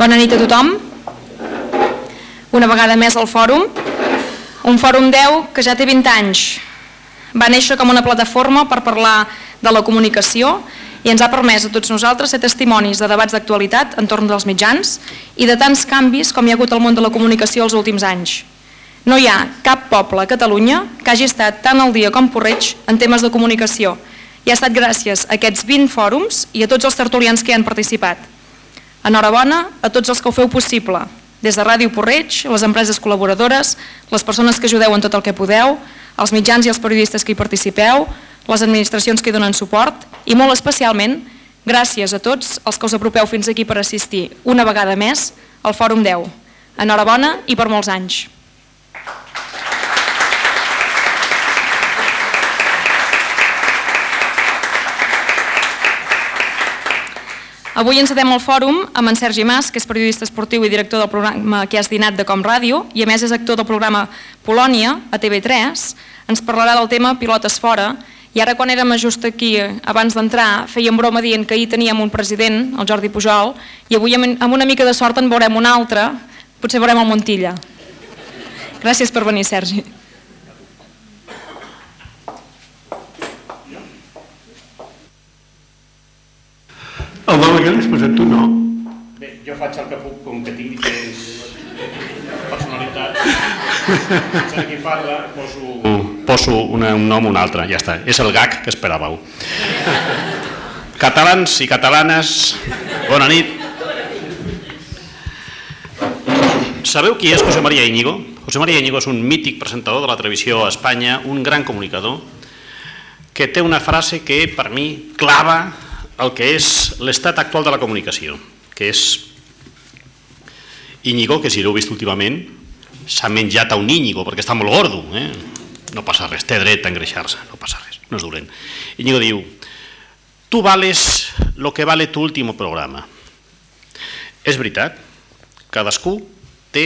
Bona nit a tothom. Una vegada més al fòrum. Un fòrum 10 que ja té 20 anys. Va néixer com una plataforma per parlar de la comunicació i ens ha permès a tots nosaltres ser testimonis de debats d'actualitat entorn dels mitjans i de tants canvis com hi ha hagut al món de la comunicació els últims anys. No hi ha cap poble a Catalunya que hagi estat tan al dia com Porreig en temes de comunicació i ha estat gràcies a aquests 20 fòrums i a tots els tertulians que hi han participat. Enhorabona a tots els que ho feu possible, des de Ràdio Porreig, les empreses col·laboradores, les persones que ajudeu en tot el que podeu, els mitjans i els periodistes que hi participeu, les administracions que hi donen suport i molt especialment gràcies a tots els que us apropeu fins aquí per assistir una vegada més al Fòrum 10. Enhorabona i per molts anys. Avui encedem el fòrum amb en Sergi Mas, que és periodista esportiu i director del programa que has dinat de Com Ràdio i a més és actor del programa Polònia a TV3. Ens parlarà del tema Pilotes fora i ara quan érem just aquí, abans d'entrar, fèiem broma dient que ahir teníem un president, el Jordi Pujol, i avui amb una mica de sort en veurem un altre, potser veurem el Montilla. Gràcies per venir, Sergi. El nom aquell l'has posat tu, no? Bé, jo faig el que puc, com que tinc diferents personalitats. Qui parla, poso, poso una, un nom o un altre, ja està. És el gag que esperàveu. Catalans i catalanes, bona nit. Sabeu qui és José María Íñigo? José María Íñigo és un mític presentador de la televisió a Espanya, un gran comunicador, que té una frase que per mi clava el que és l'estat actual de la comunicació, que és Íñigo, que si l'heu vist últimament, s'ha menjat a un Íñigo perquè està molt gordo, eh? no passa res, té dret a engreixar-se, no passa res, no és dolent. Íñigo diu, tu vales lo que vale tu último programa. És veritat, cadascú té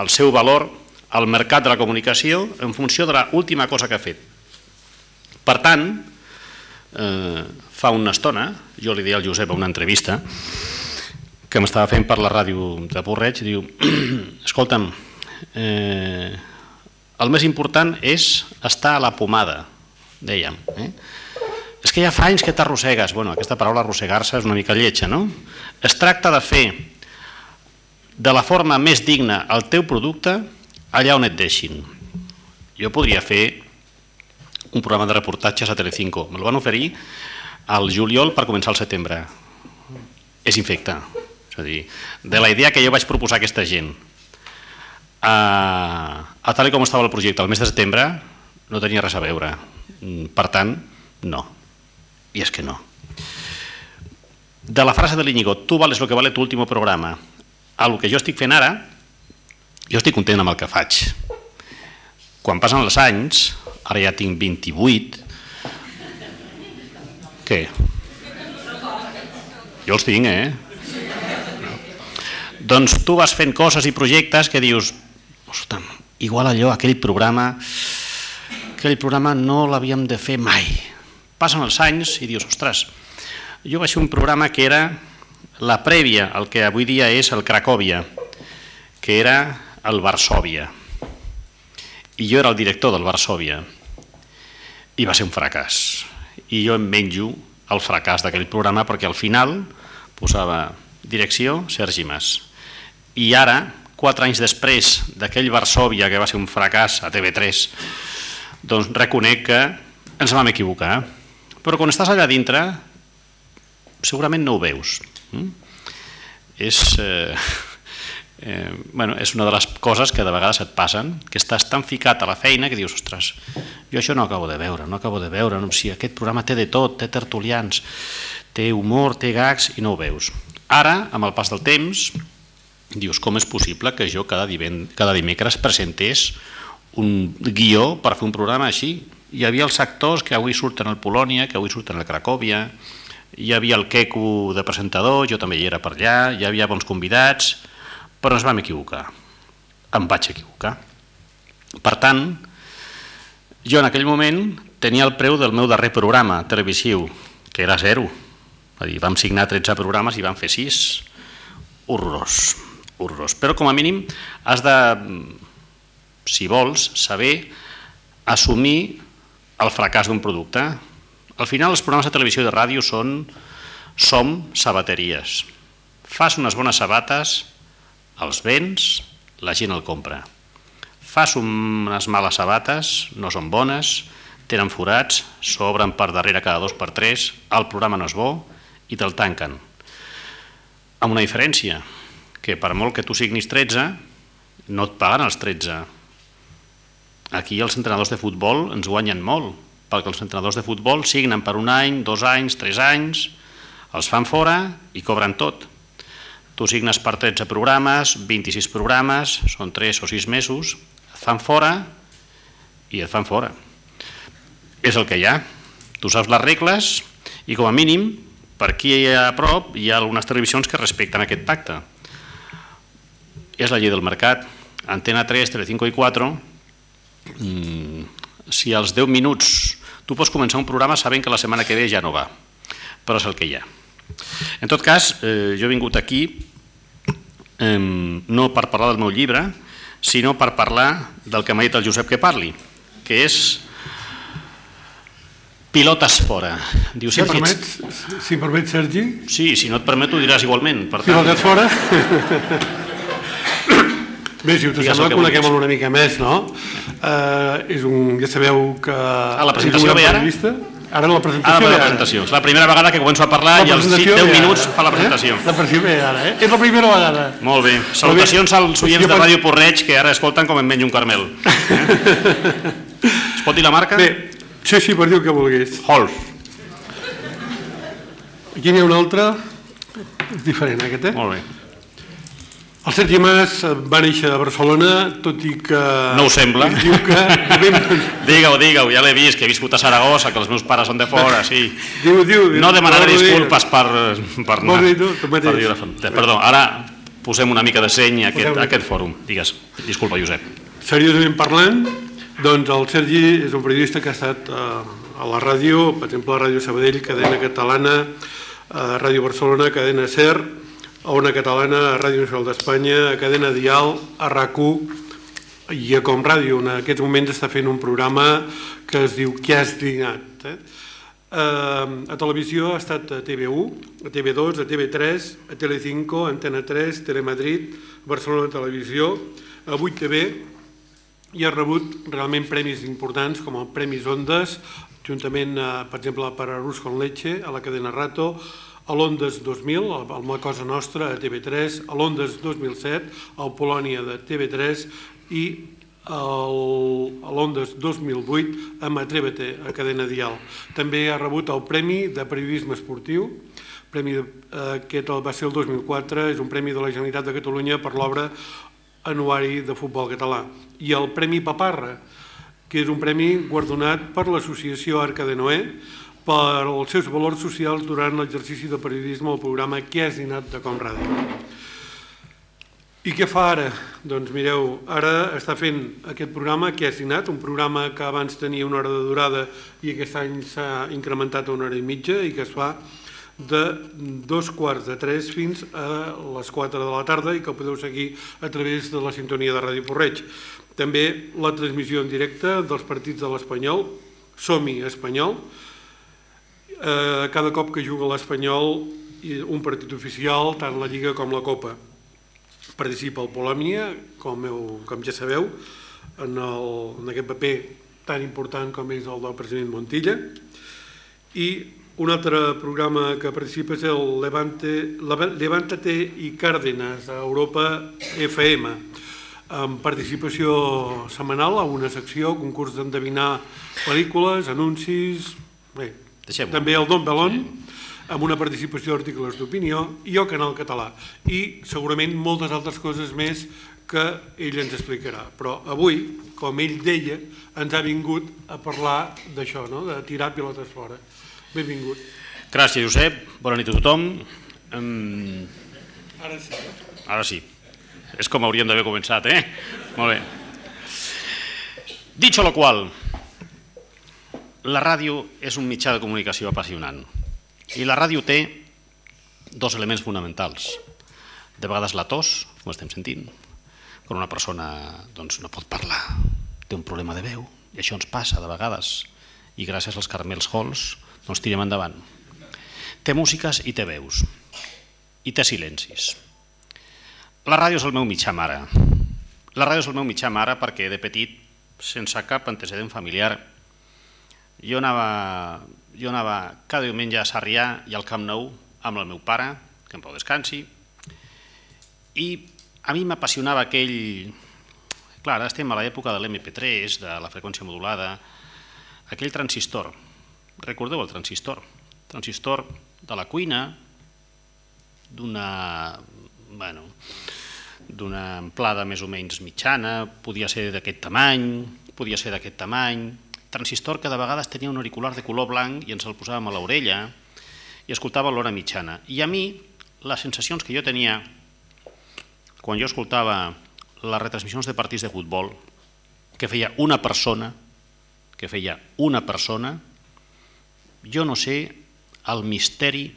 el seu valor al mercat de la comunicació en funció de l'última cosa que ha fet. Per tant, eh, fa una estona, jo li deia al Josep a una entrevista, que m'estava fent per la ràdio de Porreig, diu, escolta'm, eh, el més important és estar a la pomada, dèiem. Eh? És que ja fa anys que t'arrossegues. Bueno, aquesta paraula arrossegar-se és una mica lletja, no? Es tracta de fer de la forma més digna el teu producte allà on et deixin. Jo podria fer un programa de reportatges a Telecinco. Me lo van oferir al juliol per començar el setembre. És infecte. És a dir, de la idea que jo vaig proposar a aquesta gent a, a tal com estava el projecte el mes de setembre no tenia res a veure. Per tant, no. I és que no. De la frase de l'Iñigo, tu vales lo que vale tu último programa, a el que jo estic fent ara, jo estic content amb el que faig. Quan passen els anys, ara ja tinc 28, què? Jo els tinc, eh? Doncs tu vas fent coses i projectes que dius, ostres, igual allò, aquell programa, aquell programa no l'havíem de fer mai. Passen els anys i dius, ostres, jo vaig fer un programa que era la prèvia al que avui dia és el Cracòvia, que era el Varsòvia. I jo era el director del Varsòvia. I va ser un fracàs. I jo em menjo el fracàs d'aquell programa perquè al final posava direcció Sergi Mas. I ara, quatre anys després d'aquell Varsòvia que va ser un fracàs a TV3, doncs reconec que ens vam equivocar. Però quan estàs allà dintre, segurament no ho veus. Mm? És, eh, eh, bueno, és una de les coses que de vegades et passen, que estàs tan ficat a la feina que dius, ostres, jo això no acabo de veure, no acabo de veure, no, si aquest programa té de tot, té tertulians, té humor, té gags i no ho veus. Ara, amb el pas del temps, dius, com és possible que jo cada, divend, cada dimecres presentés un guió per fer un programa així? Hi havia els actors que avui surten al Polònia, que avui surten al Cracòvia, hi havia el Queco de presentador, jo també hi era per allà, hi havia bons convidats, però ens vam equivocar. Em vaig equivocar. Per tant, Jo en aquell moment tenia el preu del meu darrer programa televisiu, que era zero. Va dir, vam signar 13 programes i vam fer 6. Horrorós, horrorós. Però com a mínim has de, si vols, saber assumir el fracàs d'un producte. Al final els programes de televisió i de ràdio són, som sabateries. Fas unes bones sabates, els vens, la gent el compra. Fas unes males sabates, no són bones, tenen forats, s'obren per darrere cada dos per tres, el programa no és bo i te'l tanquen. Amb una diferència, que per molt que tu signis 13, no et paguen els 13. Aquí els entrenadors de futbol ens guanyen molt, perquè els entrenadors de futbol signen per un any, dos anys, tres anys, els fan fora i cobren tot. Tu signes per 13 programes, 26 programes, són 3 o 6 mesos, et fan fora i et fan fora és el que hi ha. Tu saps les regles i com a mínim per aquí a prop hi ha algunes televisions que respecten aquest pacte. És la llei del mercat. Antena 3, Telecinco i 4, mmm, si als 10 minuts tu pots començar un programa sabent que la setmana que ve ja no va, però és el que hi ha. En tot cas, eh, jo he vingut aquí eh, no per parlar del meu llibre, sinó per parlar del que m'ha dit el Josep que parli, que és pilotes fora. Diu, si, Sergi, permet, si permet, Sergi? Sí, si no et permet ho diràs igualment. Per tant... Pilotes fora? Bé, si us sembla que coneguem una mica més, no? Uh, és un, ja sabeu que... Ah, la presentació ve ara? Ara la presentació ara la presentació. És la primera vegada que començo a parlar i als 10 minuts fa la presentació. Eh? La presentació ve ara, eh? És la primera vegada. Molt bé. Salutacions als oients de Ràdio Porreig que ara escolten com em menjo un carmel. es pot dir la marca? Bé, Sí, sí, per dir el que vulguis. Hol. Aquí n'hi ha un altre, és diferent aquest, eh? Molt bé. El Sergi Mas va néixer a Barcelona, tot i que... No ho sembla. Diu que... digue-ho, digue-ho, ja l'he vist, que he viscut a Saragossa, que els meus pares són de fora, sí. Diu, diu, no demanaré disculpes per, per anar. Dir tu, tu per dir Perdó, ara posem una mica de seny a aquest, a aquest fòrum. Digues, disculpa, Josep. Seriosament parlant, doncs el Sergi és un periodista que ha estat eh, a la ràdio, per exemple, a Ràdio Sabadell, cadena catalana, a Ràdio Barcelona, cadena SER, a una catalana, a Ràdio Nacional d'Espanya, a cadena Dial, a rac i a Com Ràdio. En aquests moments està fent un programa que es diu Què has dinat? Eh? Uh, a televisió ha estat a TV1, a TV2, a TV3, a Telecinco, Antena 3, Telemadrid, Barcelona Televisió, a 8TV, i ha rebut realment premis importants com el Premis Ondes, juntament, eh, per exemple, per a Rus con Leche, a la cadena Rato, a l'Ondes 2000, al La Cosa Nostra, a TV3, a l'Ondes 2007, al Polònia de TV3 i a l'Ondes 2008 amb Atrévete, a cadena Dial. També ha rebut el Premi de Periodisme Esportiu, premi de, eh, aquest va ser el 2004, és un premi de la Generalitat de Catalunya per l'obra anuari de futbol català i el Premi Paparra, que és un premi guardonat per l'associació Arca de Noé per els seus valors socials durant l'exercici de periodisme al programa Què has dinat de Com Ràdio. I què fa ara? Doncs mireu, ara està fent aquest programa Què has dinat, un programa que abans tenia una hora de durada i aquest any s'ha incrementat a una hora i mitja i que es fa de dos quarts de tres fins a les 4 de la tarda i que podeu seguir a través de la sintonia de Ràdio Porreig. També la transmissió en directe dels partits de l'Espanyol, Som-hi Espanyol, eh, cada cop que juga l'Espanyol un partit oficial, tant la Lliga com la Copa. Participa el Polònia, com, heu, com ja sabeu, en, el, en aquest paper tan important com és el del president Montilla, i un altre programa que participa és el Levante, Levántate i Cárdenas, a Europa FM, amb participació setmanal a una secció, concurs d'endevinar pel·lícules, anuncis... Bé, també el Don Belón, sí. amb una participació d'articles d'opinió, i el Canal Català. I segurament moltes altres coses més que ell ens explicarà. Però avui, com ell deia, ens ha vingut a parlar d'això, no? de tirar pilotes fora. Benvingut. Gràcies, Josep. Bona nit a tothom. Um... Ara sí. Ara sí. És com hauríem d'haver començat, eh? Molt bé. Dicho lo cual, la ràdio és un mitjà de comunicació apassionant i la ràdio té dos elements fonamentals. De vegades la tos, com estem sentint, quan una persona doncs, no pot parlar, té un problema de veu, i això ens passa de vegades, i gràcies als Carmels Halls doncs tirem endavant. Té músiques i té veus, i té silencis. La ràdio és el meu mitjà mare. La ràdio és el meu mitjà mare perquè de petit, sense cap antecedent familiar, jo anava, jo anava cada diumenge a Sarrià i al Camp Nou amb el meu pare, que em pau descansi, i a mi m'apassionava aquell... Clar, ara estem a l'època de l'MP3, de la freqüència modulada, aquell transistor. Recordeu el transistor? Transistor de la cuina, d'una bueno, d'una amplada més o menys mitjana, podia ser d'aquest tamany, podia ser d'aquest tamany, transistor que de vegades tenia un auricular de color blanc i ens el posàvem a l'orella i escoltava l'hora mitjana. I a mi, les sensacions que jo tenia quan jo escoltava les retransmissions de partits de futbol que feia una persona, que feia una persona, jo no sé el misteri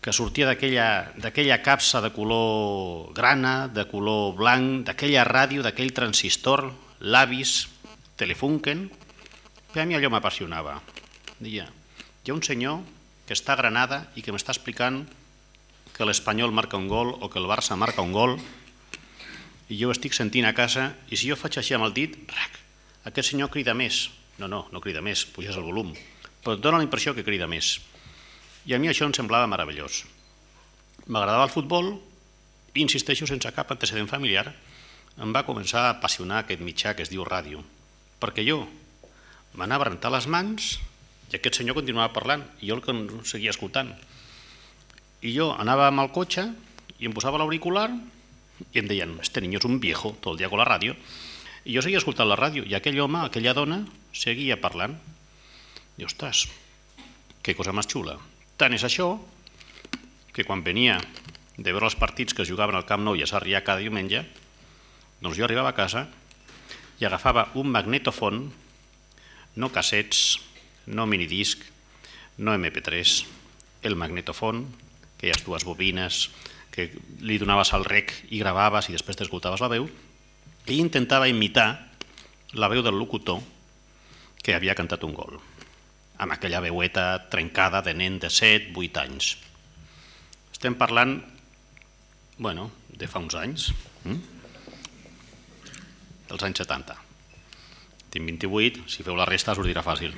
que sortia d'aquella capsa de color grana, de color blanc, d'aquella ràdio, d'aquell transistor, l'avis, Telefunken, que a mi allò m'apassionava. Deia, hi ha un senyor que està a Granada i que m'està explicant que l'Espanyol marca un gol o que el Barça marca un gol i jo estic sentint a casa i si jo faig així amb el dit, rac, aquest senyor crida més. No, no, no crida més, puges el volum, però et dona la impressió que crida més. I a mi això em semblava meravellós. M'agradava el futbol insisteixo, sense cap antecedent familiar, em va començar a apassionar aquest mitjà que es diu ràdio. Perquè jo m'anava a rentar les mans i aquest senyor continuava parlant i jo el seguia escoltant. I jo anava amb el cotxe i em posava l'auricular i em deien, este niño és un viejo, tot el dia con la ràdio. I jo seguia escoltant la ràdio i aquell home, aquella dona, seguia parlant. I, ostres, que cosa més xula. Tant és això que quan venia de veure els partits que es jugaven al Camp Nou i a Sarrià cada diumenge, doncs jo arribava a casa i agafava un magnetofon, no cassets, no minidisc, no MP3, el magnetofon, ha dues bobines, que li donaves al rec i gravaves i després t'escoltaves la veu, i intentava imitar la veu del locutor que havia cantat un gol, amb aquella veueta trencada de nen de 7, 8 anys. Estem parlant, bueno, de fa uns anys. Mm? Dels anys 70. Tinc 28, si feu la resta us dirà fàcil.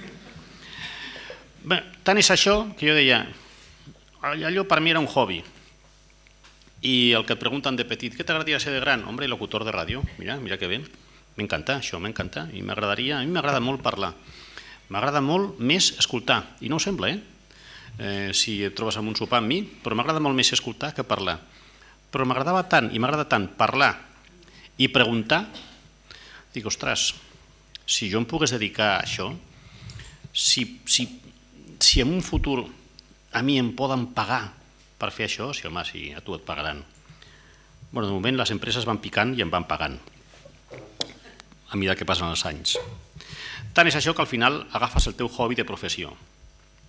Bé, tant és això que jo deia, allò per mi era un hobby. I el que et pregunten de petit, què t'agradaria ser de gran? Hombre, locutor de ràdio, mira, mira que bé. M'encanta, això m'encanta. I m'agradaria, a mi m'agrada molt parlar. M'agrada molt més escoltar, i no ho sembla, eh? eh si et trobes amb un sopar amb mi, però m'agrada molt més escoltar que parlar. Però m'agradava tant, i m'agrada tant parlar i preguntar, Dic, ostres, si jo em pogués dedicar a això, si, si, si en un futur a mi em poden pagar per fer això, si home, si a tu et pagaran. Bueno, de moment les empreses van picant i em van pagant a mesura que passen els anys. Tant és això que al final agafes el teu hobby de professió.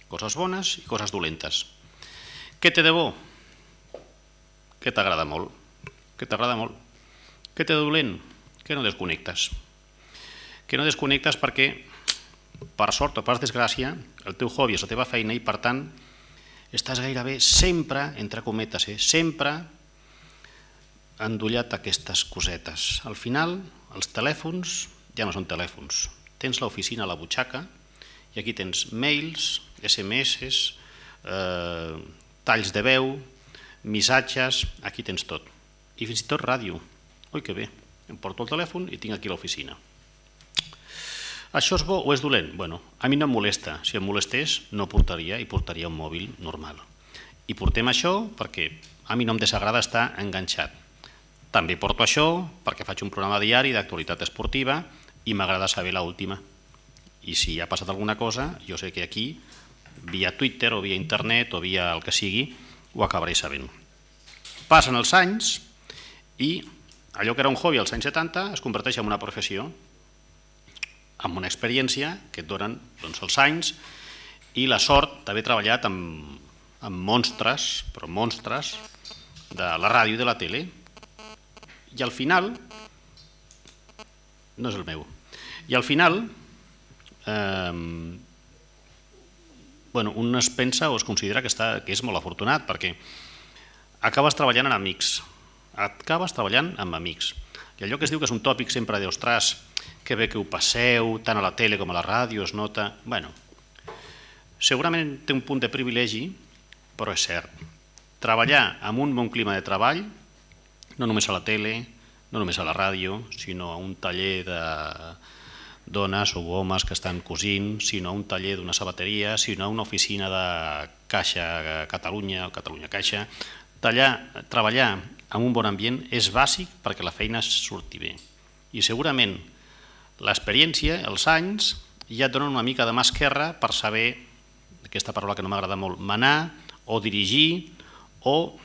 Coses bones i coses dolentes. Què té de bo? Que t'agrada molt. Que t'agrada molt. Què té de dolent? Que no desconnectes. Que no desconnectes perquè, per sort o per desgràcia, el teu hobby és la teva feina i, per tant, estàs gairebé sempre, entre cometes, eh, sempre endollat aquestes cosetes. Al final, els telèfons ja no són telèfons. Tens l'oficina a la butxaca i aquí tens mails, SMS, eh, talls de veu, missatges, aquí tens tot. I fins i tot ràdio. Ui, que bé em porto el telèfon i tinc aquí l'oficina. Això és bo o és dolent? Bueno, a mi no em molesta. Si em molestés, no portaria i portaria un mòbil normal. I portem això perquè a mi no em desagrada estar enganxat. També porto això perquè faig un programa diari d'actualitat esportiva i m'agrada saber l'última. última. I si ha passat alguna cosa, jo sé que aquí, via Twitter o via internet o via el que sigui, ho acabaré sabent. Passen els anys i allò que era un hobby als anys 70 es converteix en una professió. amb una experiència que et donen doncs, els anys i la sort d'haver treballat amb, amb monstres, però monstres, de la ràdio i de la tele. I al final, no és el meu, i al final, eh, bueno, un es pensa o es considera que, està, que és molt afortunat perquè acabes treballant amb amics, acabes treballant amb amics. I allò que es diu que és un tòpic sempre de, ostres, que bé que ho passeu, tant a la tele com a la ràdio, es nota... bueno, segurament té un punt de privilegi, però és cert. Treballar amb un bon clima de treball, no només a la tele, no només a la ràdio, sinó a un taller de dones o homes que estan cosint, sinó a un taller d'una sabateria, sinó a una oficina de Caixa Catalunya o Catalunya Caixa. Tallar, treballar amb un bon ambient és bàsic perquè la feina surti bé. I segurament l'experiència, els anys, ja et donen una mica de mà esquerra per saber, aquesta paraula que no m'agrada molt, manar o dirigir o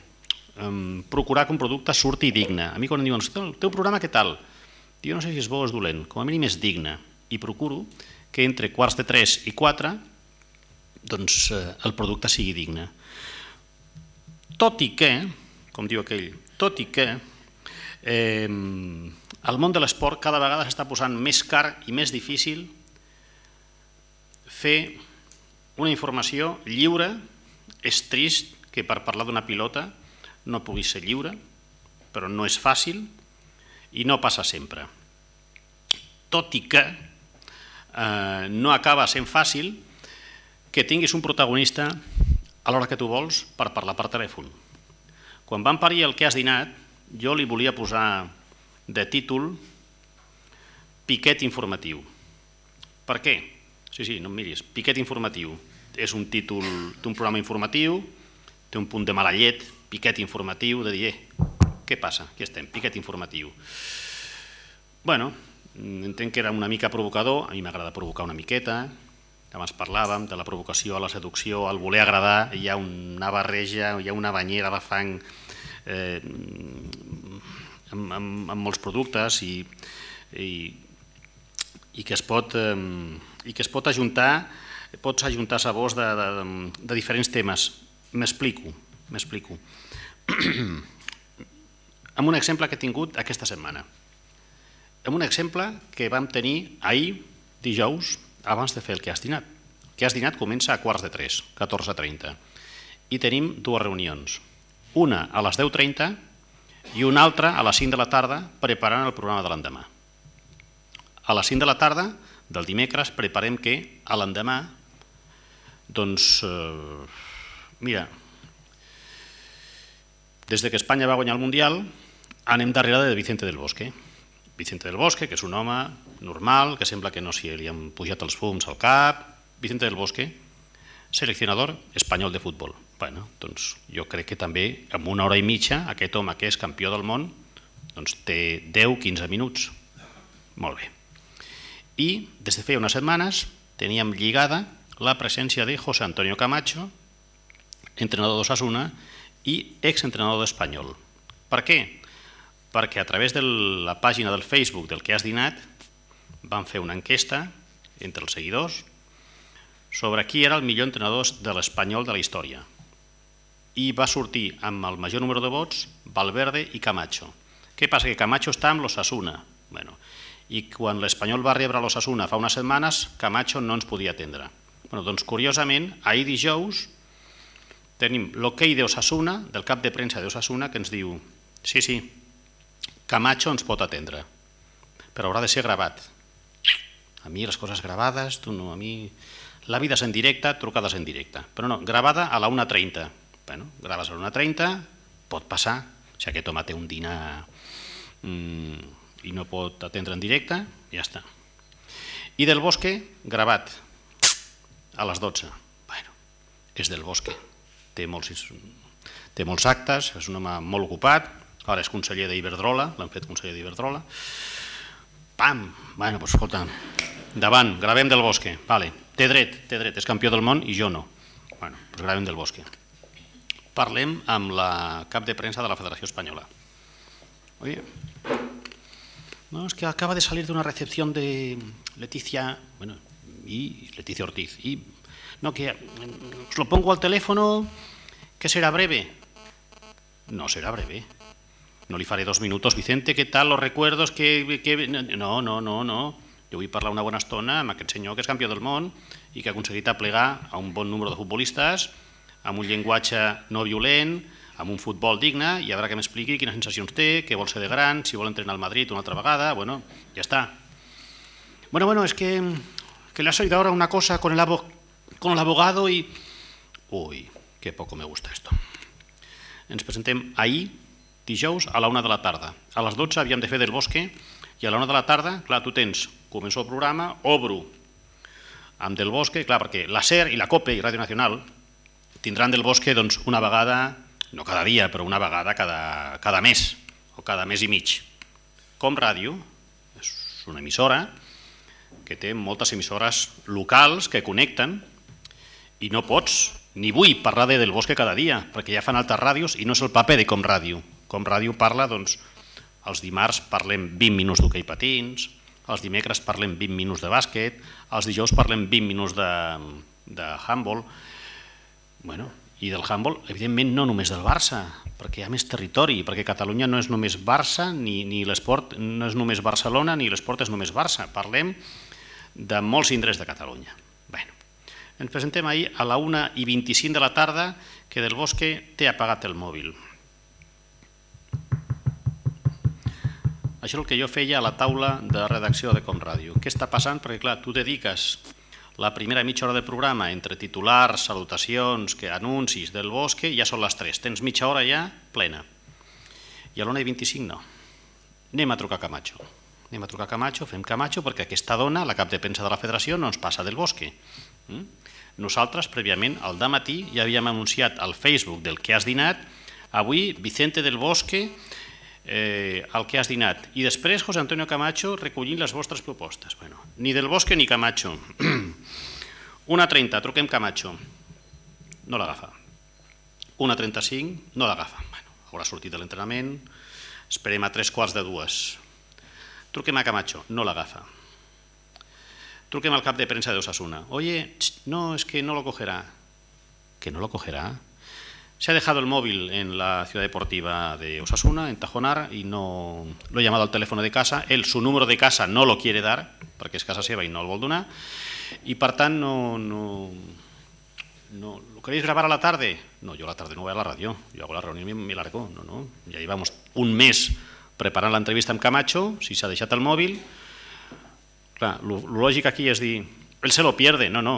um, procurar que un producte surti digne. A mi quan em diuen, el teu programa què tal? Jo no sé si és bo o és dolent, com a mínim és digne i procuro que entre quarts de 3 i 4 doncs, eh, el producte sigui digne. Tot i que, com diu aquell, tot i que eh, el món de l'esport cada vegada s'està posant més car i més difícil fer una informació lliure, és trist que per parlar d'una pilota no pugui ser lliure, però no és fàcil i no passa sempre. Tot i que eh, no acaba sent fàcil que tinguis un protagonista a l'hora que tu vols per parlar per telèfon. Quan vam parir el que has dinat, jo li volia posar de títol Piquet informatiu. Per què? Sí, sí, no em miris. Piquet informatiu. És un títol d'un programa informatiu, té un punt de mala llet, piquet informatiu, de dir, eh, què passa? Aquí estem, piquet informatiu. Bueno, entenc que era una mica provocador, a mi m'agrada provocar una miqueta, abans parlàvem de la provocació a la seducció, al voler agradar, hi ha una barreja, hi ha una banyera de fang eh, amb, amb, amb molts productes i, i, i que es pot, eh, i que es pot ajuntar pots ajuntar sabors de, de, de diferents temes. M'explico, m'explico. amb un exemple que he tingut aquesta setmana. Amb un exemple que vam tenir ahir, dijous, abans de fer el que has dinat. Que has dinat comença a quarts de 3, 14.30. I tenim dues reunions. Una a les 10.30 i una altra a les 5 de la tarda preparant el programa de l'endemà. A les 5 de la tarda del dimecres preparem que a l'endemà, doncs, eh, mira, des de que Espanya va guanyar el Mundial, anem darrere de Vicente del Bosque. Vicente del Bosque, que és un home normal, que sembla que no s'hi li han pujat els fums al cap. Vicente del Bosque, seleccionador espanyol de futbol. Bueno, doncs jo crec que també en una hora i mitja aquest home que és campió del món doncs té 10-15 minuts. Molt bé. I des de feia unes setmanes teníem lligada la presència de José Antonio Camacho, entrenador d'Osasuna i exentrenador d'Espanyol. Per què? Perquè a través de la pàgina del Facebook del que has dinat van fer una enquesta entre els seguidors sobre qui era el millor entrenador de l'Espanyol de la història. I va sortir amb el major número de vots Valverde i Camacho. Què passa? Que Camacho està amb l'Osasuna. Bueno, I quan l'Espanyol va rebre l'Osasuna fa unes setmanes, Camacho no ens podia atendre. Bueno, doncs, curiosament, ahir dijous tenim l'hoquei d'Osasuna, del cap de premsa d'Osasuna, que ens diu sí, sí, Camacho ens pot atendre, però haurà de ser gravat. A mi les coses gravades, tu no, a mi... La vida és en directe, trucades en directe. Però no, gravada a la 1.30. Bueno, graves a la 1.30, pot passar, si aquest home té un dinar mmm, i no pot atendre en directe, ja està. I del Bosque, gravat a les 12. Bueno, és del Bosque, té molts, té molts actes, és un home molt ocupat, ara és conseller d'Iberdrola, l'han fet conseller d'Iberdrola. Pam! Bueno, doncs escolta, davant, gravem del Bosque, vale. té dret, té dret, és campió del món i jo no. Bueno, doncs gravem del Bosque. Parlem amb la cap de premsa de la Federació Espanyola. Oi? No, es que acaba de salir de una recepción de Leticia, bueno, y Leticia Ortiz. Y no, que mm, os lo pongo al teléfono, que será breve. No será breve. No li faré dos minutos. Vicente, què tal los recuerdos? Que, que... No, no, no, no. Jo vull parlar una bona estona amb aquest senyor que és campió del món i que ha aconseguit aplegar a un bon número de futbolistes amb un llenguatge no violent, amb un futbol digne i veure que m'expliqui quines sensacions té, què vol ser de gran, si vol entrenar al Madrid una altra vegada, bueno, ja està. Bueno, bueno, es que, que le ha salido ahora una cosa con el, abo, con el abogado y... Uy, qué poco me gusta esto. Ens presentem ahir, dijous, a la una de la tarda. A les 12 havíem de fer del bosque i a la una de la tarda, clar, tu tens, començo el programa, obro amb del bosque, clar, perquè la SER i la COPE i Ràdio Nacional tindran del bosque doncs, una vegada no cada dia, però una vegada cada, cada mes o cada mes i mig. Com ràdio, és una emissora que té moltes emissores locals que connecten i no pots, ni vull parlar de Del Bosque cada dia, perquè ja fan altres ràdios i no és el paper de Com Ràdio. Com Ràdio parla, doncs, els dimarts parlem 20 minuts d'hoquei patins, els dimecres parlem 20 minuts de bàsquet, els dijous parlem 20 minuts de, de handball, bueno, i del handball, evidentment no només del Barça, perquè hi ha més territori, perquè Catalunya no és només Barça, ni, ni l'esport no és només Barcelona, ni l'esport és només Barça. Parlem de molts indrets de Catalunya. Bueno, ens presentem ahir a la 1 i 25 de la tarda que del Bosque té apagat el mòbil. Això és el que jo feia a la taula de redacció de Com Ràdio. Què està passant? Perquè clar, tu dediques la primera mitja hora de programa entre titulars, salutacions, que anuncis del bosque, ja són les 3. Tens mitja hora ja plena. I a l'una i 25 no. Anem a trucar a Camacho. Anem a trucar a Camacho, fem Camacho, perquè aquesta dona, la cap de premsa de la federació, no ens passa del bosque. Mm? Nosaltres, prèviament, al matí ja havíem anunciat al Facebook del que has dinat, avui Vicente del Bosque eh, el que has dinat. I després José Antonio Camacho recollint les vostres propostes. Bueno, ni del Bosque ni Camacho. Una 30, truquem Camacho. No l'agafa. Una 35, no l'agafa. Bueno, haurà sortit de l'entrenament, esperem a tres quarts de dues. Truquem a Camacho, no l'agafa. Truquem al cap de premsa de Osasuna. Oye, no, es que no lo cogerá. ¿Que no lo cogerá? Se ha dejado el móvil en la ciudad deportiva de Osasuna, en Tajonar, y no lo he llamado al teléfono de casa. Él, su número de casa, no lo quiere dar, perquè és casa seva i no el vol donar, i per tant no, no, no... ¿Lo queréis grabar a la tarde? No, yo a la tarde no voy a la radio, yo hago la reunión y me largo. No, no, ya llevamos un mes preparant l'entrevista amb Camacho, si s'ha deixat el mòbil... Clar, lo, lo lògic aquí és dir, ell se lo pierde, no, no,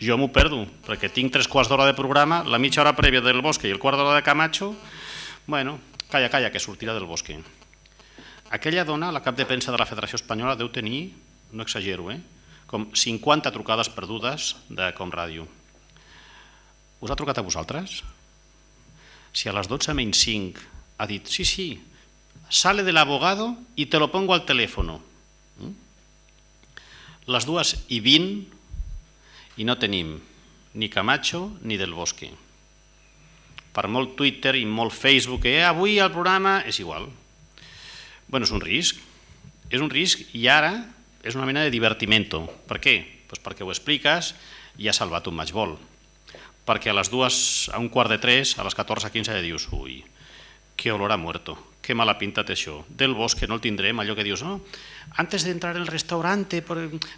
jo m'ho perdo, perquè tinc tres quarts d'hora de programa, la mitja hora prèvia del Bosque i el quart d'hora de Camacho, bueno, calla, calla, que sortirà del Bosque. Aquella dona, la cap de premsa de la Federació Espanyola, deu tenir, no exagero, eh, com 50 trucades perdudes de Com Ràdio. Us ha trucat a vosaltres? Si a les 12 menys 5 ha dit, sí, sí, sale del abogado y te lo pongo al teléfono. ¿Mm? Les dues i 20 i no tenim ni Camacho ni del Bosque. Per molt Twitter i molt Facebook que eh, avui el programa és igual. Bueno, és un risc. És un risc i ara és una mena de divertimento. Per què? Pues perquè ho expliques i ha salvat un matchball. Perquè a les dues, a un quart de tres, a les 14.15 ja dius, ui, que olor a muerto, que mala pinta té això. Del bosque no el tindrem, allò que dius, no, antes de en el restaurante,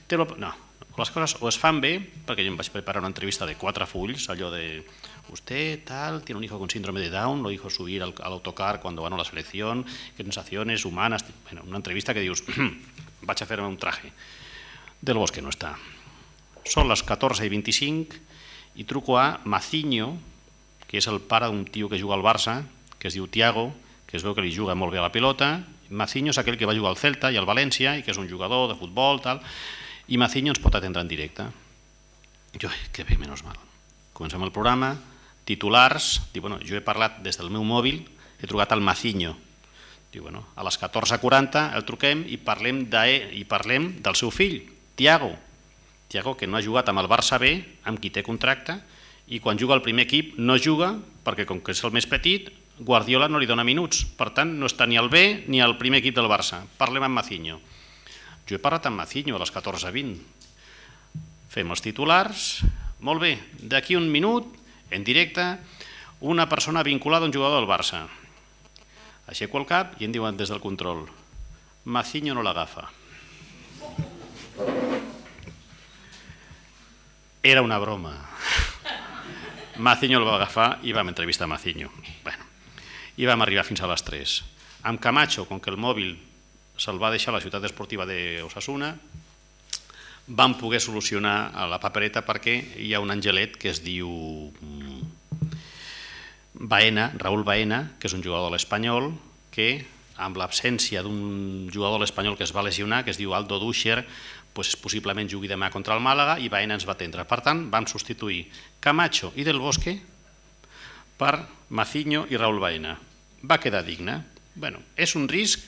te lo... no, les coses o es fan bé, perquè jo em vaig preparar una entrevista de quatre fulls, allò de usted tal, tiene un hijo con síndrome de Down, lo dijo subir al, al autocar cuando ganó la selección, qué sensaciones humanas, bueno, una entrevista que dius, vaig a fer-me un traje. Del Bosque no està. Són les 14 i 25 i truco a Maciño, que és el pare d'un tio que juga al Barça, que es diu Tiago, que es veu que li juga molt bé a la pilota. Maciño és aquell que va jugar al Celta i al València i que és un jugador de futbol, tal i Maciño ens pot atendre en directe. Jo, que bé, menys mal. Comencem el programa, titulars, diu, bueno, jo he parlat des del meu mòbil, he trucat al Maciño. Diu, bueno, a les 14.40 el truquem i parlem, de, i parlem del seu fill, Tiago. Tiago, que no ha jugat amb el Barça B, amb qui té contracte, i quan juga al primer equip no juga perquè com que és el més petit Guardiola no li dona minuts, per tant no està ni al B ni al primer equip del Barça. Parlem amb Macinho. Jo he parlat amb Macinho a les 14.20. Fem els titulars. Molt bé, d'aquí un minut, en directe, una persona vinculada a un jugador del Barça. Aixeco el cap i em diuen des del control Macinho no l'agafa. Era una broma. Macinho el va agafar i vam entrevistar Macinho. Bueno, I vam arribar fins a les 3. Amb Camacho, com que el mòbil se'l va deixar a la ciutat esportiva d'Osasuna, vam poder solucionar a la papereta perquè hi ha un angelet que es diu mm, Baena, Raúl Baena, que és un jugador de l'Espanyol, que amb l'absència d'un jugador de l'Espanyol que es va lesionar, que es diu Aldo Duscher, pues, possiblement jugui demà contra el Màlaga i Baena ens va atendre. Per tant, vam substituir Camacho i Del Bosque per Maciño i Raúl Baena. Va quedar digne. Bueno, és un risc,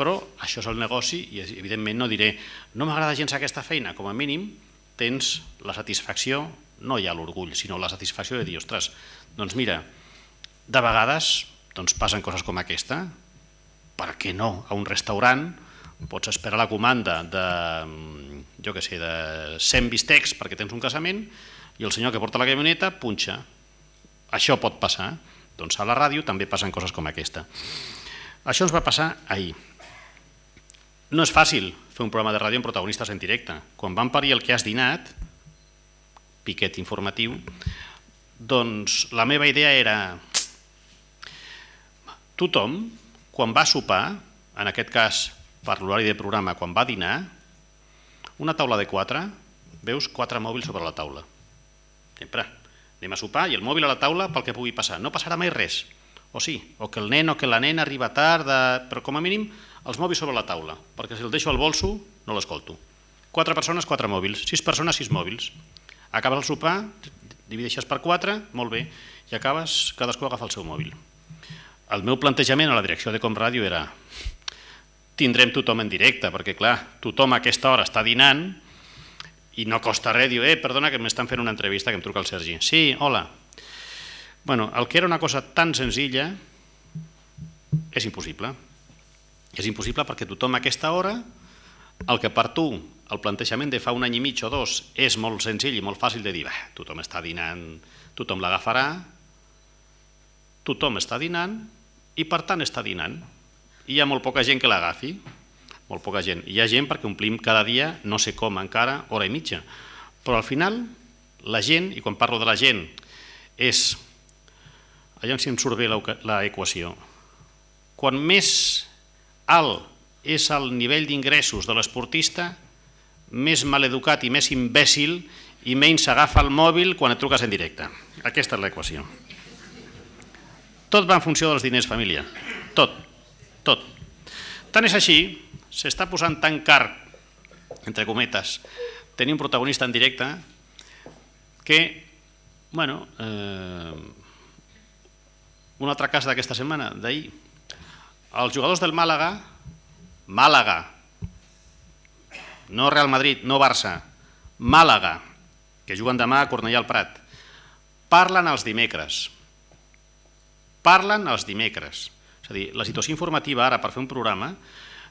però això és el negoci i evidentment no diré no m'agrada gens aquesta feina, com a mínim tens la satisfacció, no hi ha l'orgull, sinó la satisfacció de dir, ostres, doncs mira, de vegades doncs passen coses com aquesta, per què no, a un restaurant pots esperar la comanda de, jo que sé, de 100 bistecs perquè tens un casament i el senyor que porta la camioneta punxa. Això pot passar. Doncs a la ràdio també passen coses com aquesta. Això ens va passar ahir. No és fàcil fer un programa de ràdio amb protagonistes en directe. Quan van parir el que has dinat, piquet informatiu, doncs la meva idea era tothom, quan va sopar, en aquest cas per l'horari de programa, quan va dinar, una taula de quatre, veus quatre mòbils sobre la taula. Sempre. Anem a sopar i el mòbil a la taula pel que pugui passar. No passarà mai res. O sí, o que el nen o que la nena arriba tard, de... però com a mínim els mòbils sobre la taula, perquè si el deixo al bolso no l'escolto. Quatre persones, quatre mòbils. Sis persones, sis mòbils. Acabes el sopar, divideixes per quatre, molt bé, i acabes, cadascú agafa el seu mòbil. El meu plantejament a la direcció de Comràdio era tindrem tothom en directe, perquè clar, tothom a aquesta hora està dinant i no costa res, diu, eh, perdona que m'estan fent una entrevista que em truca el Sergi. Sí, hola. Bueno, el que era una cosa tan senzilla és impossible. És impossible perquè tothom a aquesta hora, el que per tu el plantejament de fa un any i mig o dos és molt senzill i molt fàcil de dir, tothom està dinant, tothom l'agafarà, tothom està dinant i per tant està dinant i hi ha molt poca gent que l'agafi, molt poca gent. Hi ha gent perquè omplim cada dia, no sé com encara, hora i mitja. Però al final, la gent, i quan parlo de la gent, és... Allà si em surt bé l'equació. Quan més alt és el nivell d'ingressos de l'esportista, més maleducat i més imbècil i menys s'agafa el mòbil quan et truques en directe. Aquesta és l'equació. Tot va en funció dels diners, família. Tot tot. Tant és així, s'està posant tan car, entre cometes, tenir un protagonista en directe que, bueno, eh, un altre cas d'aquesta setmana, d'ahir, els jugadors del Màlaga, Màlaga, no Real Madrid, no Barça, Màlaga, que juguen demà a Cornellà al Prat, parlen els dimecres. Parlen els dimecres. És a dir, la situació informativa ara per fer un programa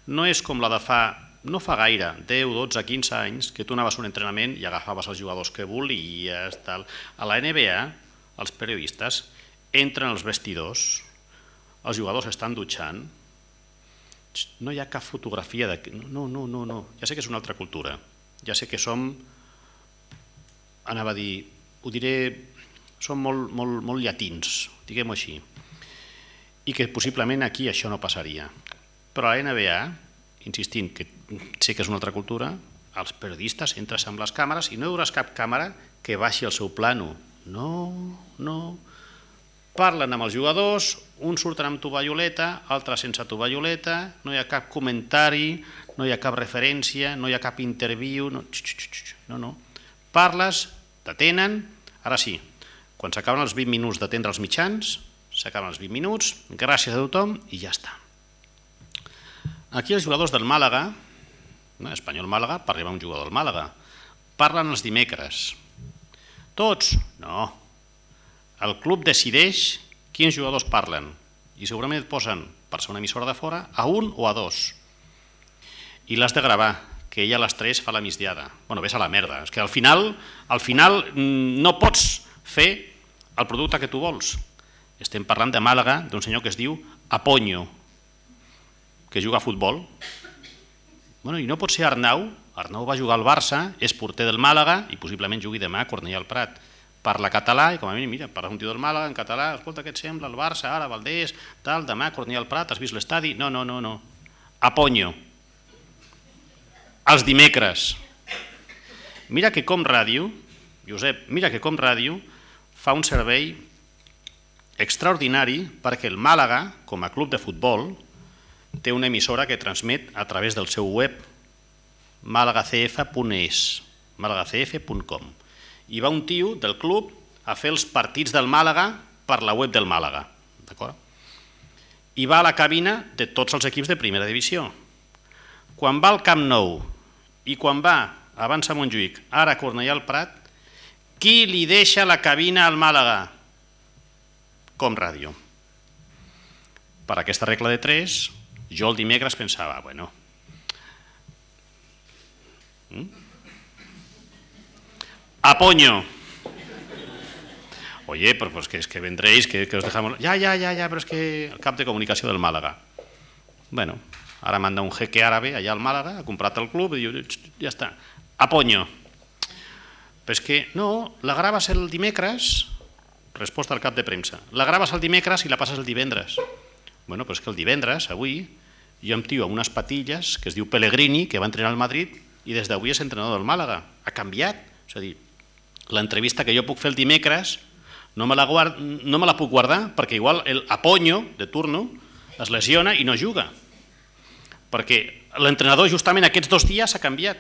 no és com la de fa, no fa gaire, 10, 12, 15 anys, que tu anaves a un entrenament i agafaves els jugadors que volies, tal. A la NBA, els periodistes entren als vestidors, els jugadors estan dutxant, no hi ha cap fotografia de... No, no, no, no. Ja sé que és una altra cultura. Ja sé que som... Anava a dir... Ho diré... Som molt, molt, molt llatins, diguem-ho així i que possiblement aquí això no passaria. Però a NBA, insistint que sé que és una altra cultura, els periodistes entres amb les càmeres i no hi hauràs cap càmera que baixi el seu plano. No, no. Parlen amb els jugadors, uns surten amb tovalloleta, altres sense tovalloleta, no hi ha cap comentari, no hi ha cap referència, no hi ha cap interviu, no, no, no. Parles, t'atenen, ara sí, quan s'acaben els 20 minuts d'atendre els mitjans, s'acaben els 20 minuts, gràcies a tothom i ja està. Aquí els jugadors del Màlaga, no, Espanyol Màlaga, per arribar un jugador del Màlaga, parlen els dimecres. Tots? No. El club decideix quins jugadors parlen. i segurament et posen, per ser una emissora de fora, a un o a dos. I l'has de gravar, que ella a les 3 fa la migdiada. Bueno, ves a la merda. És que al final, al final mm, no pots fer el producte que tu vols. Estem parlant de Màlaga, d'un senyor que es diu Aponyo, que juga a futbol. Bueno, I no pot ser Arnau, Arnau va jugar al Barça, és porter del Màlaga i possiblement jugui demà a Cornellà al Prat. Parla català i com a mínim, mira, parla un tio del Màlaga en català, escolta, què et sembla, el Barça, ara, Valdés, tal, demà, Cornellà al Prat, has vist l'estadi? No, no, no, no. Aponyo. Els dimecres. Mira que com ràdio, Josep, mira que com ràdio fa un servei extraordinari perquè el Màlaga, com a club de futbol, té una emissora que transmet a través del seu web malagacf.es malagacf.com i va un tio del club a fer els partits del Màlaga per la web del Màlaga i va a la cabina de tots els equips de primera divisió quan va al Camp Nou i quan va abans a Montjuïc, ara a Cornellà al Prat qui li deixa la cabina al Màlaga? Com ràdio. Per aquesta regla de 3, jo el dimecres pensava, bueno, ¿Mm? Apoño. Oye, pero pues que es que vendréis, que, que, os dejamos... Ya, ya, ya, ya, pero es que el cap de comunicació del Màlaga. Bueno, ara manda un jeque àrabe allà al Màlaga, ha comprat el club i diu, ja està, apoño. Però és que no, la graves el dimecres, resposta al cap de premsa, la graves el dimecres i la passes el divendres. Bueno, però és que el divendres, avui, ha un tio amb unes patilles que es diu Pellegrini, que va entrenar al Madrid i des d'avui és entrenador del Màlaga. Ha canviat. És a dir, l'entrevista que jo puc fer el dimecres no me, la guard, no me la puc guardar perquè igual el Aponyo, de turno, es lesiona i no juga. Perquè l'entrenador justament aquests dos dies ha canviat.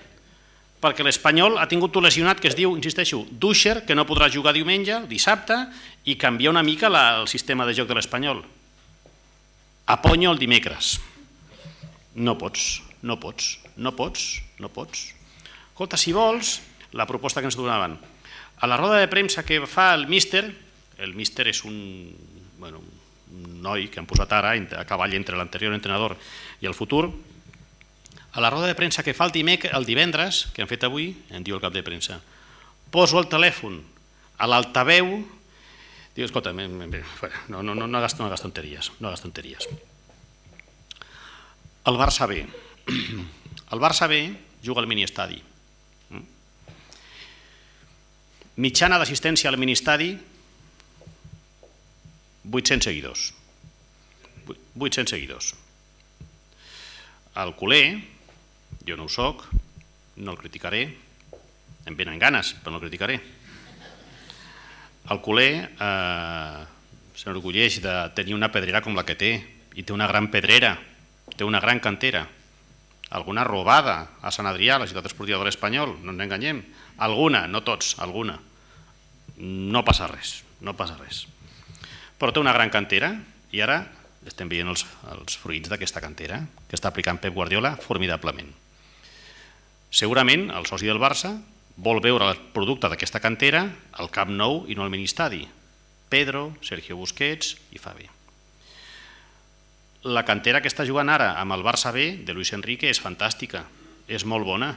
Perquè l'Espanyol ha tingut un lesionat que es diu, insisteixo, Duscher, que no podrà jugar diumenge, dissabte, i canvia una mica la, el sistema de joc de l'Espanyol. Aponyo el dimecres. No pots, no pots, no pots, no pots. Escolta, si vols, la proposta que ens donaven. A la roda de premsa que fa el míster, el míster és un, bueno, un noi que han posat ara a cavall entre l'anterior entrenador i el futur, a la roda de premsa que fa el, dimec, el divendres, que han fet avui, en diu el cap de premsa, poso el telèfon a l'altaveu, diu, escolta, no, no, no, no hagas, no hagas tonteries, no hagas tonteries. El Barça B. El Barça B juga al miniestadi. Mitjana d'assistència al ministadi, 800 seguidors. 800 seguidors. El culer, jo no ho soc, no el criticaré, em venen ganes, però no el criticaré. El culer eh, s'enorgulleix de tenir una pedrera com la que té, i té una gran pedrera, té una gran cantera, alguna robada a Sant Adrià, a la ciutat esportiva de l'Espanyol, no ens enganyem, alguna, no tots, alguna. No passa res, no passa res. Però té una gran cantera i ara estem veient els, els fruits d'aquesta cantera que està aplicant Pep Guardiola formidablement. Segurament el soci del Barça vol veure el producte d'aquesta cantera al Camp Nou i no al Ministadi. Pedro, Sergio Busquets i Fabi la cantera que està jugant ara amb el Barça B de Luis Enrique és fantàstica, és molt bona.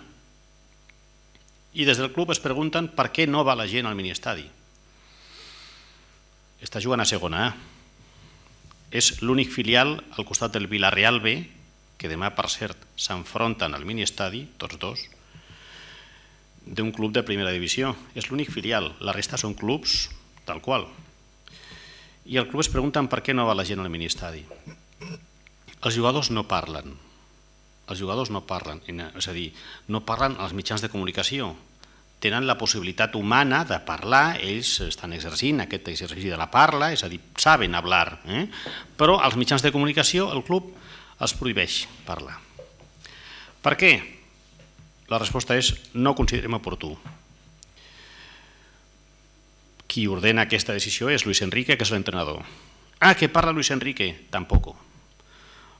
I des del club es pregunten per què no va la gent al miniestadi. Està jugant a segona A. És l'únic filial al costat del Villarreal B, que demà, per cert, s'enfronten al miniestadi, tots dos, d'un club de primera divisió. És l'únic filial, la resta són clubs tal qual. I el club es pregunten per què no va la gent al miniestadi. Els jugadors no parlen. Els jugadors no parlen, és a dir, no parlen als mitjans de comunicació. Tenen la possibilitat humana de parlar, ells estan exercint aquest exercici de la parla, és a dir, saben hablar, eh? però als mitjans de comunicació el club els prohibeix parlar. Per què? La resposta és no considerem oportú. Qui ordena aquesta decisió és Luis Enrique, que és l'entrenador. Ah, que parla Luis Enrique? Tampoco.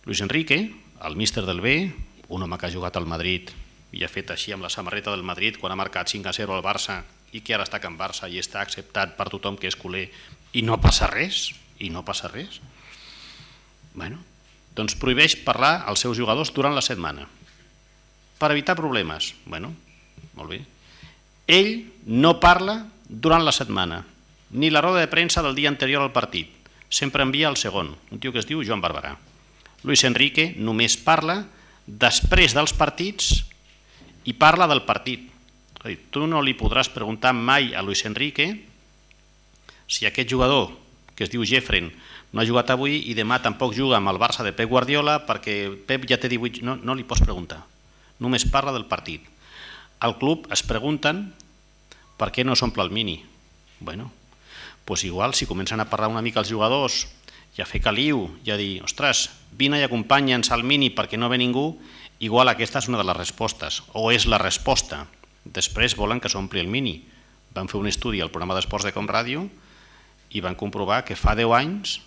Luis Enrique, el míster del B, un home que ha jugat al Madrid i ha fet així amb la samarreta del Madrid quan ha marcat 5 a 0 al Barça i que ara està a Can Barça i està acceptat per tothom que és culer i no passa res, i no passa res. Bueno, doncs prohibeix parlar als seus jugadors durant la setmana per evitar problemes. Bueno, molt bé. Ell no parla durant la setmana, ni la roda de premsa del dia anterior al partit. Sempre envia el segon, un tio que es diu Joan Barberà. Luis Enrique només parla després dels partits i parla del partit. És dir, tu no li podràs preguntar mai a Luis Enrique si aquest jugador, que es diu Jeffren, no ha jugat avui i demà tampoc juga amb el Barça de Pep Guardiola perquè Pep ja té 18... No, no li pots preguntar, només parla del partit. Al club es pregunten per què no s'omple el mini. Bueno, pues igual si comencen a parlar una mica els jugadors i a fer caliu i a dir, ostres, vine i acompanya'ns al mini perquè no ve ningú, igual aquesta és una de les respostes, o és la resposta. Després volen que s'ompli el mini. Van fer un estudi al programa d'esports de Com Ràdio i van comprovar que fa 10 anys,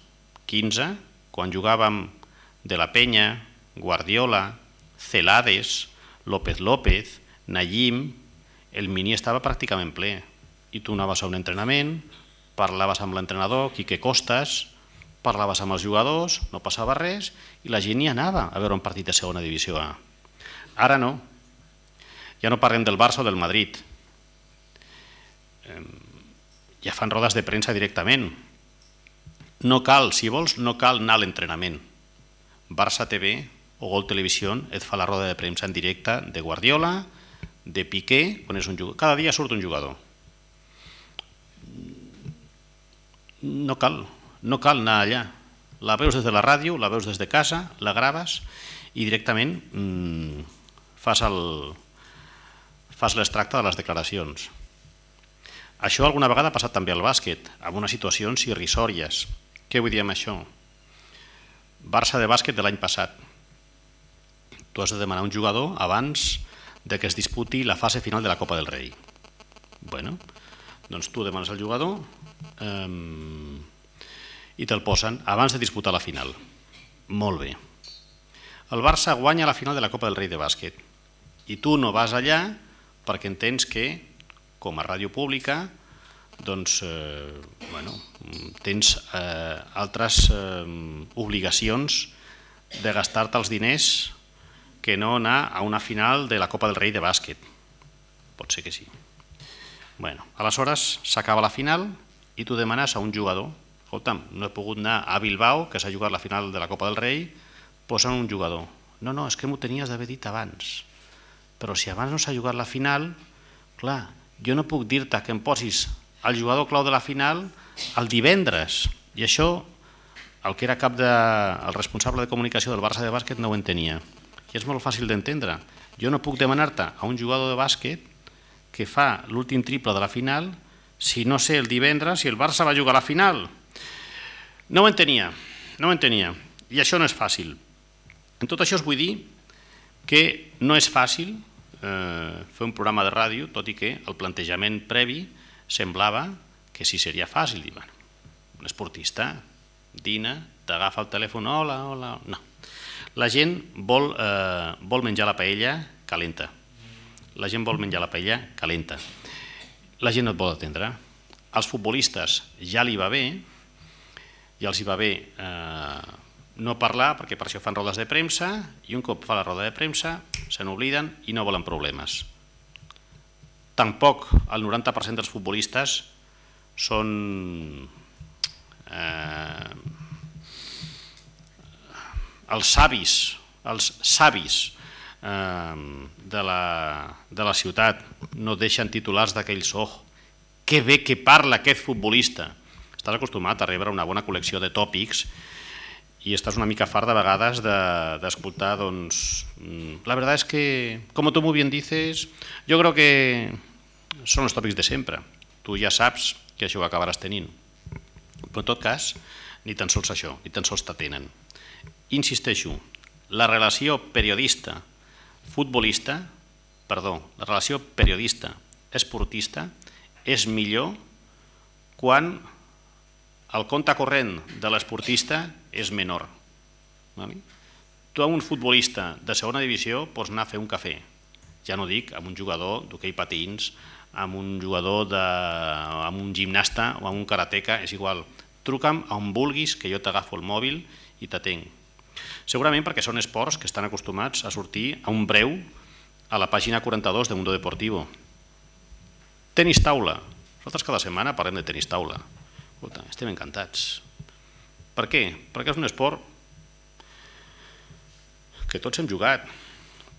15, quan jugàvem de la Penya, Guardiola, Celades, López López, Nayim, el mini estava pràcticament ple i tu anaves a un entrenament, parlaves amb l'entrenador, Quique Costas, parlaves amb els jugadors, no passava res i la gent hi anava a veure un partit de segona divisió A. Ara no. Ja no parlem del Barça o del Madrid. Ja fan rodes de premsa directament. No cal, si vols, no cal anar a l'entrenament. Barça TV o Gol Televisió et fa la roda de premsa en directe de Guardiola, de Piqué, quan és un jugador. Cada dia surt un jugador. No cal, no cal anar allà. La veus des de la ràdio, la veus des de casa, la graves i directament mmm, fas el fas l'extracte de les declaracions. Això alguna vegada ha passat també al bàsquet, amb unes situacions irrisòries. Què vull dir amb això? Barça de bàsquet de l'any passat. Tu has de demanar un jugador abans de que es disputi la fase final de la Copa del Rei. Bueno, doncs tu demanes al jugador eh, i te'l posen abans de disputar la final. Molt bé. El Barça guanya la final de la Copa del Rei de bàsquet i tu no vas allà perquè entens que, com a ràdio pública, doncs, eh, bueno, tens eh, altres eh, obligacions de gastar-te els diners que no anar a una final de la Copa del Rei de bàsquet. Pot ser que sí. Bueno, aleshores s'acaba la final i tu demanes a un jugador escolta'm, no he pogut anar a Bilbao, que s'ha jugat la final de la Copa del Rei, posen un jugador. No, no, és que m'ho tenies d'haver dit abans. Però si abans no s'ha jugat la final, clar, jo no puc dir-te que em posis el jugador clau de la final el divendres. I això, el que era cap de, el responsable de comunicació del Barça de bàsquet no ho entenia. I és molt fàcil d'entendre. Jo no puc demanar-te a un jugador de bàsquet que fa l'últim triple de la final si no sé el divendres si el Barça va jugar a la final. No ho entenia, no ho entenia. I això no és fàcil. En tot això us vull dir que no és fàcil eh, fer un programa de ràdio, tot i que el plantejament previ semblava que sí seria fàcil. I, bueno, un esportista dina, t'agafa el telèfon, hola, hola... No. La gent vol, eh, vol menjar la paella calenta. La gent vol menjar la paella calenta. La gent no et vol atendre. Als futbolistes ja li va bé, i els hi va bé eh, no parlar perquè per això fan rodes de premsa i un cop fa la roda de premsa se n'obliden i no volen problemes. Tampoc el 90% dels futbolistes són eh, els savis, els savis eh, de, la, de la ciutat no deixen titulars d'aquells oh, que bé que parla aquest futbolista estàs acostumat a rebre una bona col·lecció de tòpics i estàs una mica fart de vegades d'escoltar, de, doncs, mm, la verdad es que, como tú muy bien dices, yo creo que són els tòpics de sempre. Tu ja saps que això ho acabaràs tenint. Però en tot cas, ni tan sols això, ni tan sols t'atenen. Insisteixo, la relació periodista-futbolista, perdó, la relació periodista-esportista és millor quan el compte corrent de l'esportista és menor. Tu a un futbolista de segona divisió pots anar a fer un cafè, ja no dic amb un jugador d'hoquei patins, amb un jugador de, amb un gimnasta o amb un karateca, és igual. Truca'm on vulguis que jo t'agafo el mòbil i t'atenc. Segurament perquè són esports que estan acostumats a sortir a un breu a la pàgina 42 de Mundo Deportivo. Tenis taula. Nosaltres cada setmana parlem de tenis taula. Escolta, estem encantats. Per què? Perquè és un esport que tots hem jugat,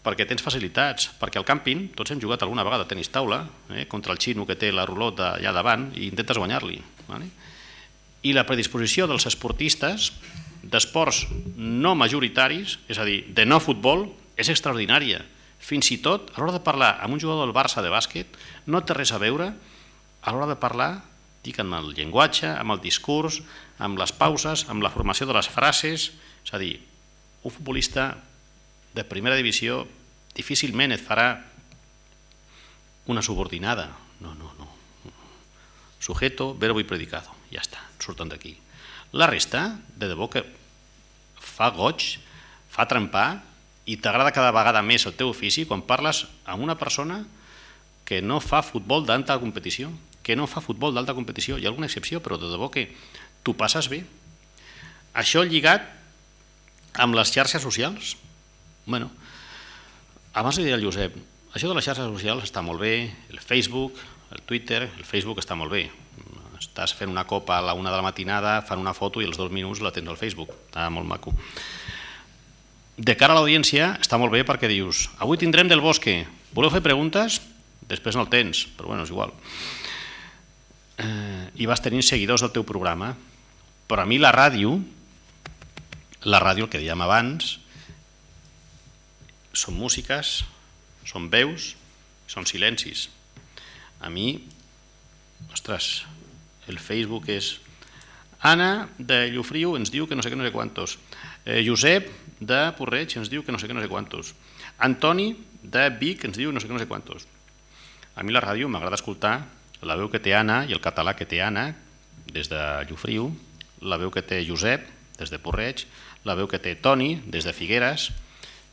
perquè tens facilitats, perquè al càmping tots hem jugat alguna vegada a tenis taula, eh, contra el xino que té la rulota allà davant i intentes guanyar-li. Vale? I la predisposició dels esportistes d'esports no majoritaris, és a dir, de no futbol, és extraordinària. Fins i tot, a l'hora de parlar amb un jugador del Barça de bàsquet, no té res a veure a l'hora de parlar, dic, amb el llenguatge, amb el discurs, amb les pauses, amb la formació de les frases, és a dir, un futbolista de primera divisió difícilment et farà una subordinada. No, no, no. Sujeto, verbo i predicado. Ja està, surten d'aquí. La resta, de debò que fa goig, fa trempar i t'agrada cada vegada més el teu ofici quan parles amb una persona que no fa futbol d'alta competició, que no fa futbol d'alta competició. Hi ha alguna excepció, però de debò que tu passes bé. Això lligat amb les xarxes socials, Bueno, abans li deia al Josep, això de les xarxes socials està molt bé, el Facebook, el Twitter, el Facebook està molt bé. Estàs fent una copa a la una de la matinada, fan una foto i els dos minuts la tens al Facebook. Està molt maco. De cara a l'audiència està molt bé perquè dius avui tindrem del bosque, voleu fer preguntes? Després no el tens, però bueno, és igual. Eh, I vas tenint seguidors del teu programa. Però a mi la ràdio, la ràdio, el que dèiem abans, són músiques, són veus, són silencis. A mi, ostres, el Facebook és Anna de Llufriu ens diu que no sé què, no sé quantos. Eh, Josep de Porreig ens diu que no sé què, no sé quantos. Antoni de Vic ens diu no sé què, no sé quantos. A mi la ràdio m'agrada escoltar la veu que té Anna i el català que té Anna des de Llufriu, la veu que té Josep des de Porreig, la veu que té Toni des de Figueres,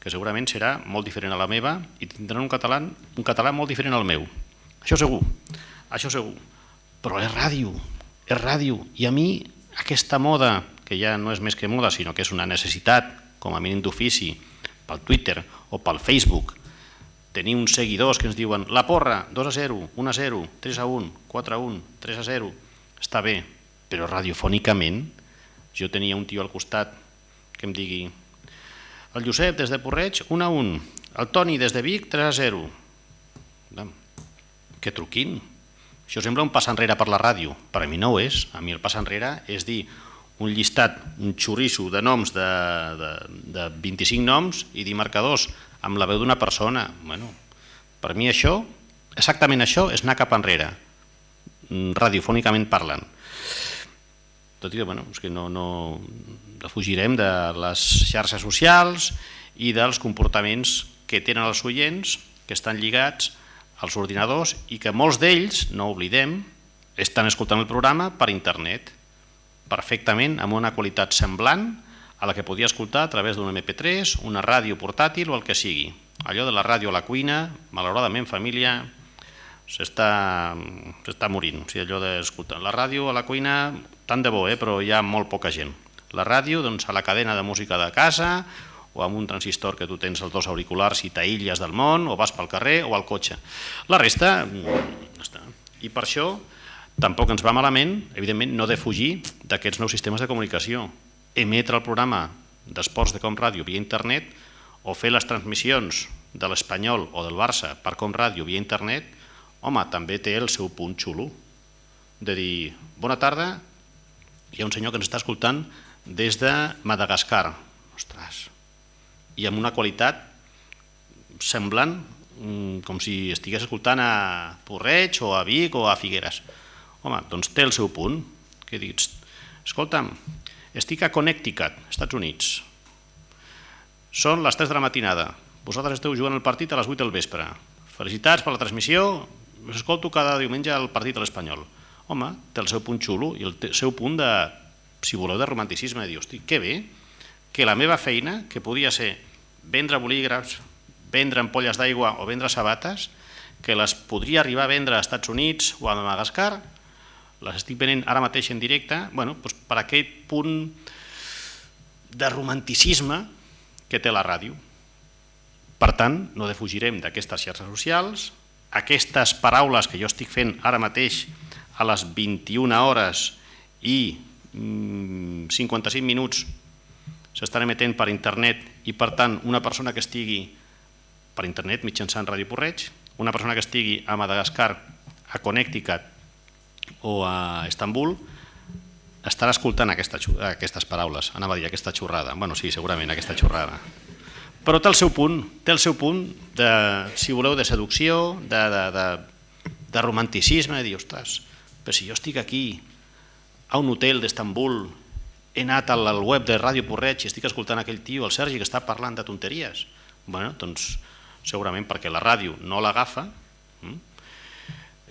que segurament serà molt diferent a la meva i tindran un català, un català molt diferent al meu. Això segur, això segur. Però és ràdio, és ràdio. I a mi aquesta moda, que ja no és més que moda, sinó que és una necessitat, com a mínim d'ofici, pel Twitter o pel Facebook, tenir uns seguidors que ens diuen la porra, 2 a 0, 1 a 0, 3 a 1, 4 a 1, 3 a 0, està bé, però radiofònicament jo tenia un tio al costat que em digui el Josep des de Porreig 1 a 1, el Toni des de Vic 3 a 0. Que truquin. Això sembla un pas enrere per la ràdio, per a mi no ho és. A mi el pas enrere és dir un llistat, un xoriço de noms, de, de, de 25 noms i dir marcadors amb la veu d'una persona. Bueno, per mi això, exactament això, és anar cap enrere, radiofònicament parlant tot i que, bueno, és que no, no defugirem de les xarxes socials i dels comportaments que tenen els oients, que estan lligats als ordinadors i que molts d'ells, no oblidem, estan escoltant el programa per internet, perfectament amb una qualitat semblant a la que podia escoltar a través d'un MP3, una ràdio portàtil o el que sigui. Allò de la ràdio a la cuina, malauradament, família, s'està morint. O sigui, allò d'escoltar la ràdio a la cuina, tant de bo, eh, però hi ha molt poca gent. La ràdio, doncs, a la cadena de música de casa, o amb un transistor que tu tens els dos auriculars i t'aïlles del món, o vas pel carrer o al cotxe. La resta, mm, està. I per això tampoc ens va malament, evidentment, no defugir d'aquests nous sistemes de comunicació. Emetre el programa d'esports de Com Ràdio via internet o fer les transmissions de l'Espanyol o del Barça per Com Ràdio via internet home, també té el seu punt xulo, de dir, bona tarda, hi ha un senyor que ens està escoltant des de Madagascar, ostres, i amb una qualitat semblant mm, com si estigués escoltant a Porreig o a Vic o a Figueres. Home, doncs té el seu punt, que dius, escolta'm, estic a Connecticut, Estats Units, són les 3 de la matinada, vosaltres esteu jugant el partit a les 8 del vespre, felicitats per la transmissió, escolto cada diumenge el partit de l'Espanyol. Home, té el seu punt xulo i el seu punt de, si voleu, de romanticisme, de dir, hosti, que bé que la meva feina, que podia ser vendre bolígrafs, vendre ampolles d'aigua o vendre sabates, que les podria arribar a vendre als Estats Units o a Madagascar, les estic venent ara mateix en directe, bueno, doncs per aquest punt de romanticisme que té la ràdio. Per tant, no defugirem d'aquestes xarxes socials, aquestes paraules que jo estic fent ara mateix a les 21 hores i 55 mm, minuts s'estan emetent per internet i per tant una persona que estigui per internet mitjançant Ràdio Porreig, una persona que estigui a Madagascar, a Connecticut o a Estambul estarà escoltant aquesta, aquestes paraules, anava a dir aquesta xorrada, bueno sí, segurament aquesta xorrada, però té el seu punt, té el seu punt de, si voleu, de seducció, de, de, de, de romanticisme, de dir, ostres, però si jo estic aquí a un hotel d'Estambul, he anat al web de Ràdio Porreig i estic escoltant aquell tio, el Sergi, que està parlant de tonteries. bueno, doncs segurament perquè la ràdio no l'agafa, hm?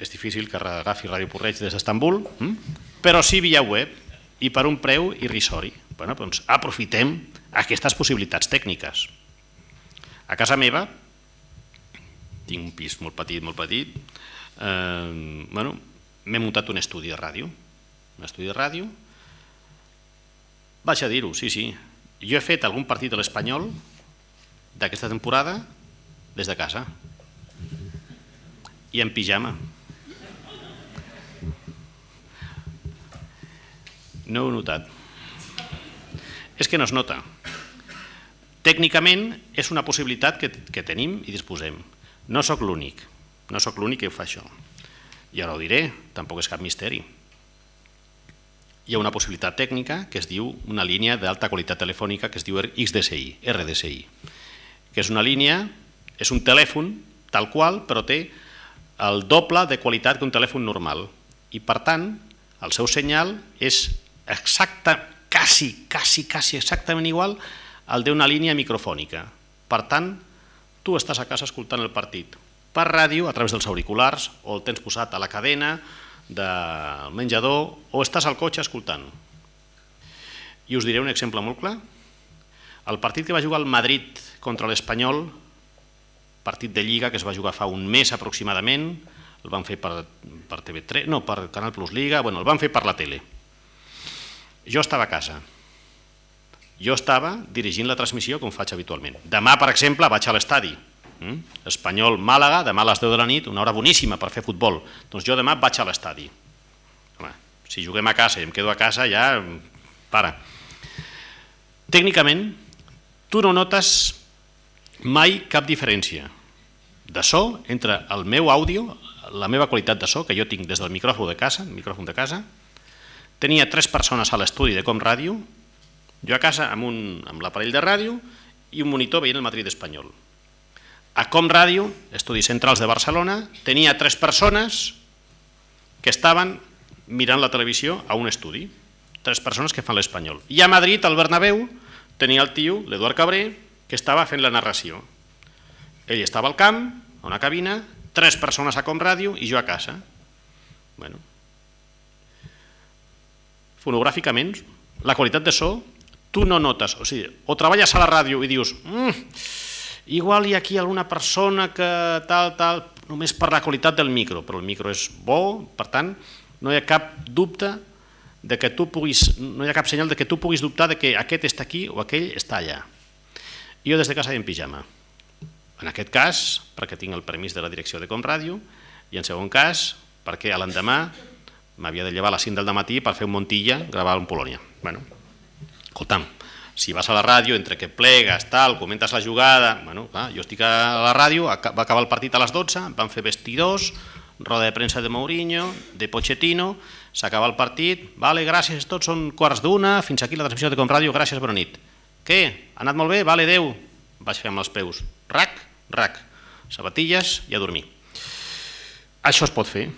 És difícil que agafi Ràdio Porreig des d'Estambul, hm? però sí via web i per un preu irrisori. Bueno, doncs aprofitem aquestes possibilitats tècniques. A casa meva, tinc un pis molt petit, molt petit, eh, bueno, m'he muntat un estudi de ràdio, un estudi de ràdio, vaig a dir-ho, sí, sí, jo he fet algun partit de l'Espanyol d'aquesta temporada des de casa i en pijama. No ho notat. És que no es nota. Tècnicament és una possibilitat que, que tenim i disposem. No sóc l'únic, no sóc l'únic que ho fa això. I ara ho diré, tampoc és cap misteri. Hi ha una possibilitat tècnica que es diu una línia d'alta qualitat telefònica que es diu XDSI, RDSI, que és una línia, és un telèfon tal qual, però té el doble de qualitat que un telèfon normal. I per tant, el seu senyal és exacte, quasi, quasi, quasi exactament igual al d'una línia microfònica. Per tant, tu estàs a casa escoltant el partit, per ràdio, a través dels auriculars, o el tens posat a la cadena del menjador, o estàs al cotxe escoltant. I us diré un exemple molt clar. El partit que va jugar el Madrid contra l'Espanyol, partit de Lliga que es va jugar fa un mes aproximadament, el van fer per, per TV3, no, per Canal Plus Liga, bueno, el van fer per la tele. Jo estava a casa. Jo estava dirigint la transmissió com faig habitualment. Demà, per exemple, vaig a l'estadi, Mm? Espanyol-Màlaga, demà a les 10 de la nit, una hora boníssima per fer futbol. Doncs jo demà vaig a l'estadi. Si juguem a casa i em quedo a casa, ja... Para. Tècnicament, tu no notes mai cap diferència de so entre el meu àudio, la meva qualitat de so, que jo tinc des del micròfon de casa, micròfon de casa, tenia tres persones a l'estudi de Com Ràdio, jo a casa amb, un, amb l'aparell de ràdio i un monitor veient el Madrid espanyol. A Com Ràdio, Estudis Centrals de Barcelona, tenia tres persones que estaven mirant la televisió a un estudi, tres persones que fan l'espanyol. I a Madrid, al Bernabéu, tenia el tio, l'Eduard Cabré, que estava fent la narració. Ell estava al camp, a una cabina, tres persones a Com Ràdio i jo a casa. Bueno. Fonogràficament, la qualitat de so, tu no notes, o sigui, o treballes a la ràdio i dius mm, Igual hi ha aquí alguna persona que tal, tal, només per la qualitat del micro, però el micro és bo, per tant, no hi ha cap dubte de que tu puguis, no hi ha cap senyal de que tu puguis dubtar de que aquest està aquí o aquell està allà. Jo des de casa en pijama. En aquest cas, perquè tinc el permís de la direcció de Comràdio, i en segon cas, perquè l'endemà m'havia de llevar a les 5 del matí per fer un Montilla, gravar en Polònia. Bueno, escolta'm, si vas a la ràdio, entre que plegues, tal, comentes la jugada... Bueno, clar, jo estic a la ràdio, va acabar el partit a les 12, van fer vestidors, roda de premsa de Mourinho, de Pochettino, s'acaba el partit, vale, gràcies, tots són quarts d'una, fins aquí la transmissió de Comràdio, gràcies, bona nit. Què? Ha anat molt bé? Vale, adeu. Vaig fer amb els peus. Rac, rac. Sabatilles i a dormir. Això es pot fer.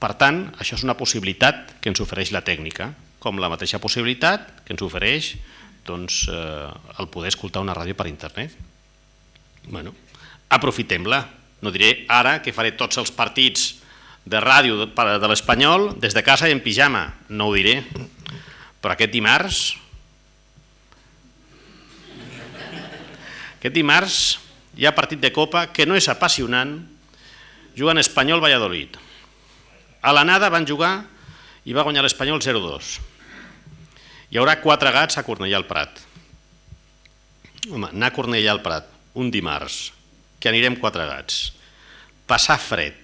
Per tant, això és una possibilitat que ens ofereix la tècnica, com la mateixa possibilitat que ens ofereix doncs, eh, el poder escoltar una ràdio per internet. Bueno, aprofitem-la. No diré ara que faré tots els partits de ràdio de, l'Espanyol des de casa i en pijama, no ho diré. Però aquest dimarts... Aquest dimarts hi ha partit de Copa que no és apassionant, juguen Espanyol-Valladolid. A l'anada van jugar i va guanyar l'Espanyol 0-2 hi haurà quatre gats a Cornellà al Prat. Home, anar a Cornellà al Prat un dimarts, que anirem quatre gats, passar fred,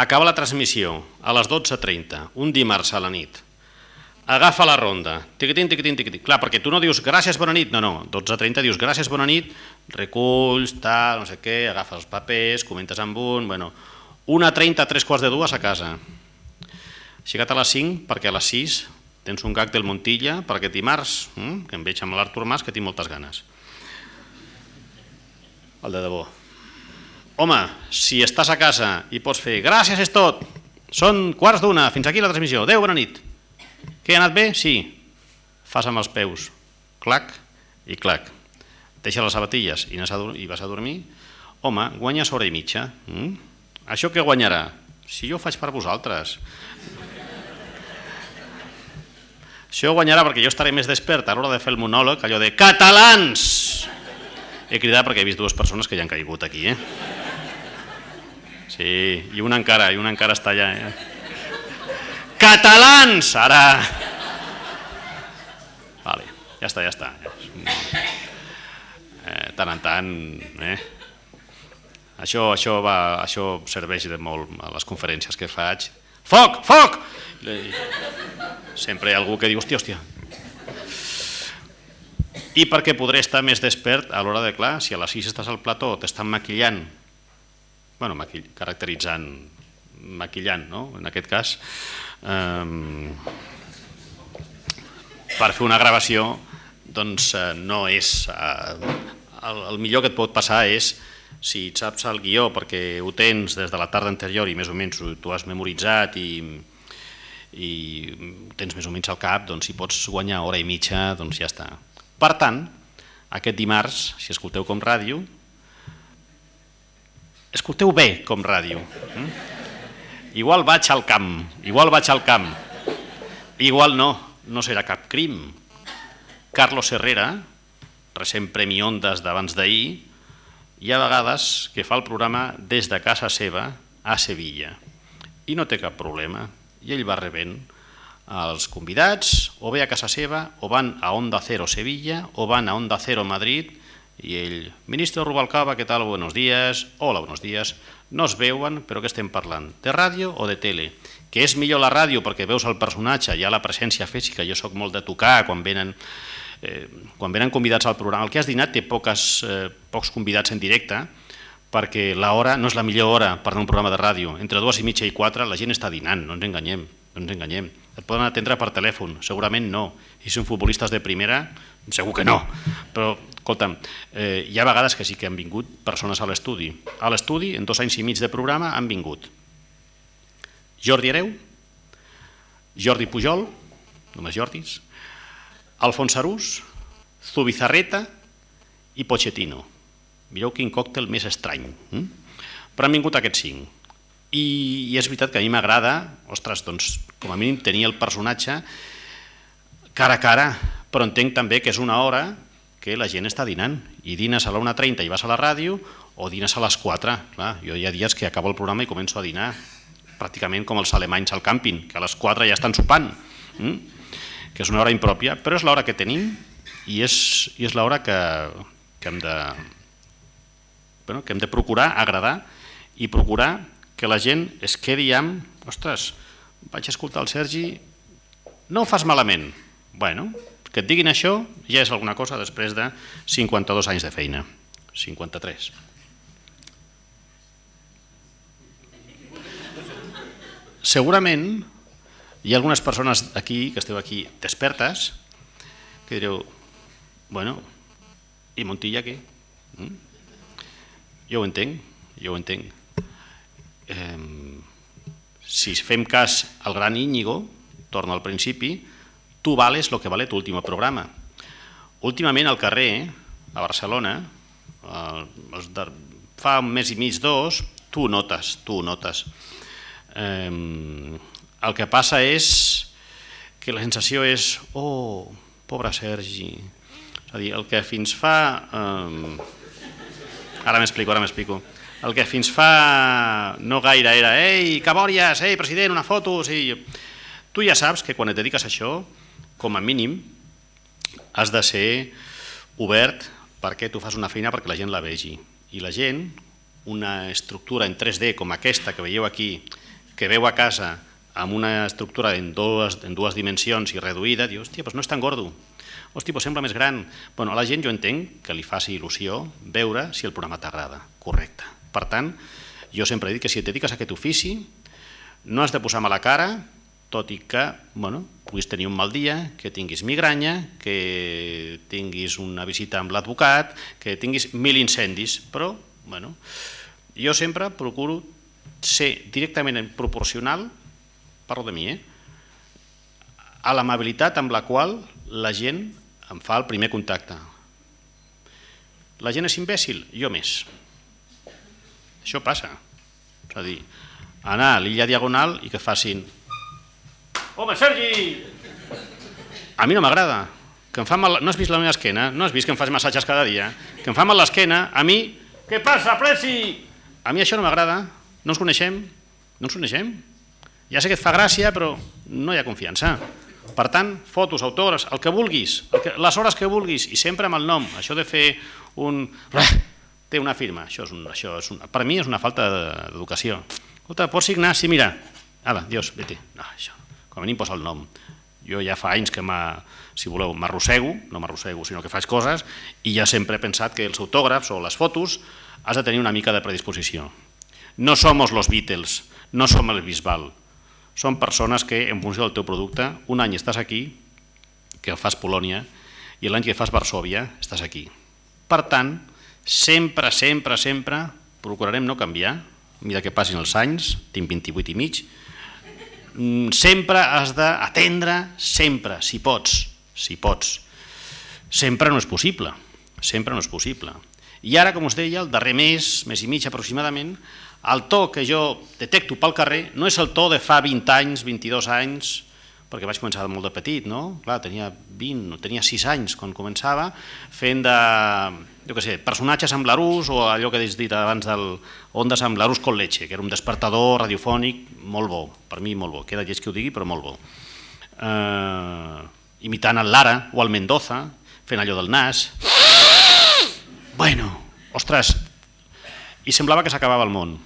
acaba la transmissió a les 12.30, un dimarts a la nit, agafa la ronda, tiquitín, tiquitín, tiquitín. Clar, perquè tu no dius gràcies, bona nit, no, no, 12.30 dius gràcies, bona nit, reculls, tal, no sé què, agafes els papers, comentes amb un, bueno, 1.30, tres quarts de dues a casa. Aixecat a les 5 perquè a les 6 tens un gag del Montilla per aquest dimarts, hm? que em veig amb l'Artur Mas, que tinc moltes ganes. El de debò. Home, si estàs a casa i pots fer gràcies és tot, són quarts d'una, fins aquí la transmissió, adeu, bona nit. Què, ha anat bé? Sí. Fas amb els peus, clac i clac. Deixa les sabatilles i, a vas a dormir. Home, guanyes hora i mitja. Mm? Això què guanyarà? Si jo ho faig per vosaltres. Això guanyarà perquè jo estaré més despert a l'hora de fer el monòleg, allò de catalans! He cridat perquè he vist dues persones que ja han caigut aquí, eh? Sí, i una encara, i una encara està allà, eh? Catalans! Ara... Vale, ja està, ja està. Eh, tant en tant, eh? Això, això, va, això serveix de molt a les conferències que faig. Foc, foc! Sempre hi ha algú que diu, hòstia, hòstia. I perquè podré estar més despert a l'hora de, clar, si a les 6 estàs al plató, t'estan maquillant, bueno, maquill, caracteritzant, maquillant, no?, en aquest cas, eh, per fer una gravació, doncs eh, no és... Eh, el, el millor que et pot passar és si et saps el guió perquè ho tens des de la tarda anterior i més o menys t'ho has memoritzat i, i tens més o menys al cap, doncs si pots guanyar hora i mitja, doncs ja està. Per tant, aquest dimarts, si escolteu com ràdio, escolteu bé com ràdio. Mm? Igual vaig al camp, igual vaig al camp, igual no, no serà cap crim. Carlos Herrera, recent Premi Ondas d'abans d'ahir, hi ha vegades que fa el programa des de casa seva a Sevilla i no té cap problema i ell va rebent els convidats o bé a casa seva o van a Onda Cero Sevilla o van a Onda Cero Madrid i ell, ministre Rubalcaba, què tal? Buenos días. Hola, buenos días. No es veuen, però què estem parlant? De ràdio o de tele? Que és millor la ràdio perquè veus el personatge, hi ha la presència física, jo sóc molt de tocar quan venen eh, quan venen convidats al programa. El que has dinat té poques, eh, pocs convidats en directe, perquè l'hora no és la millor hora per anar un programa de ràdio. Entre dues i mitja i quatre la gent està dinant, no ens enganyem no ens enganyem. Et poden atendre per telèfon, segurament no. I si són futbolistes de primera, segur que no. Però, escolta'm, eh, hi ha vegades que sí que han vingut persones a l'estudi. A l'estudi, en dos anys i mig de programa, han vingut Jordi Areu, Jordi Pujol, només Jordis, Alfons Arús, Zubizarreta i Pochettino. Mireu quin còctel més estrany. Hm? Però han vingut aquests cinc. I, i és veritat que a mi m'agrada, ostres, doncs, com a mínim tenir el personatge cara a cara, però entenc també que és una hora que la gent està dinant, i dines a la 1.30 i vas a la ràdio, o dines a les 4. Clar, jo hi ha dies que acabo el programa i començo a dinar, pràcticament com els alemanys al càmping, que a les 4 ja estan sopant, mm? Que és una hora impròpia, però és l'hora que tenim i és, i és l'hora que, que, hem de, bueno, que hem de procurar agradar i procurar que la gent es quedi amb, ostres, vaig escoltar el Sergi, no ho fas malament. Bueno, que et diguin això ja és alguna cosa després de 52 anys de feina. 53. Segurament hi ha algunes persones aquí, que esteu aquí, despertes, que direu, bueno, i Montilla què? Mm? Jo ho entenc, jo ho entenc eh, si fem cas al gran Íñigo, torna al principi, tu vales lo que vale tu últim programa. Últimament al carrer, a Barcelona, eh, fa un mes i mig, dos, tu notes, tu notes. Eh, el que passa és que la sensació és, oh, pobre Sergi, és a dir, el que fins fa... Eh, ara m'explico, ara m'explico el que fins fa no gaire era «Ei, Cabòries, ei, president, una foto!» sí. Tu ja saps que quan et dediques a això, com a mínim, has de ser obert perquè tu fas una feina perquè la gent la vegi. I la gent, una estructura en 3D com aquesta que veieu aquí, que veu a casa amb una estructura en dues, en dues dimensions i reduïda, diu, hòstia, doncs no és tan gordo. Hòstia, doncs sembla més gran. Bueno, a la gent jo entenc que li faci il·lusió veure si el programa t'agrada. Correcte. Per tant, jo sempre he dit que si et dediques a aquest ofici, no has de posar mala cara, tot i que bueno, puguis tenir un mal dia, que tinguis migranya, que tinguis una visita amb l'advocat, que tinguis mil incendis, però bueno, jo sempre procuro ser directament proporcional parlo de mi, eh? a l'amabilitat amb la qual la gent em fa el primer contacte. La gent és imbècil? Jo més. Això passa. És a dir, anar a l'illa Diagonal i que facin Home, Sergi! A mi no m'agrada. Que em fa mal... No has vist la meva esquena? No has vist que em fas massatges cada dia? Que em fa mal l'esquena? A mi... Què passa, Preci? A mi això no m'agrada. No ens coneixem? No ens coneixem? Ja sé que et fa gràcia, però no hi ha confiança. Per tant, fotos, autògrafs, el que vulguis, el que, les hores que vulguis, i sempre amb el nom. Això de fer un... Té una firma, això és un, això és un, per mi és una falta d'educació. Escolta, pots signar? Sí, mira. Ala, Dios, vete. No, això, com a mínim posa el nom. Jo ja fa anys que, si voleu, m'arrossego, no m'arrossego, sinó que faig coses, i ja sempre he pensat que els autògrafs o les fotos has de tenir una mica de predisposició. No somos los Beatles, no som el Bisbal, són persones que, en funció del teu producte, un any estàs aquí, que fas Polònia, i l'any que fas Varsovia, estàs aquí. Per tant, sempre, sempre, sempre procurarem no canviar, mira que passin els anys, tinc 28 i mig, mm, sempre has d'atendre, sempre, si pots, si pots. Sempre no és possible, sempre no és possible. I ara, com us deia, el darrer mes, mes i mig aproximadament, el to que jo detecto pel carrer no és el to de fa 20 anys, 22 anys, perquè vaig començar molt de petit, no? Clar, tenia 20, tenia 6 anys quan començava, fent de, jo què sé, personatges amb l'Arús o allò que has dit abans del Ondes amb l'Arús con leche, que era un despertador radiofònic molt bo, per mi molt bo, queda lleig que ho digui, però molt bo. Uh, imitant el Lara o el Mendoza, fent allò del nas. Bueno, ostres, i semblava que s'acabava el món.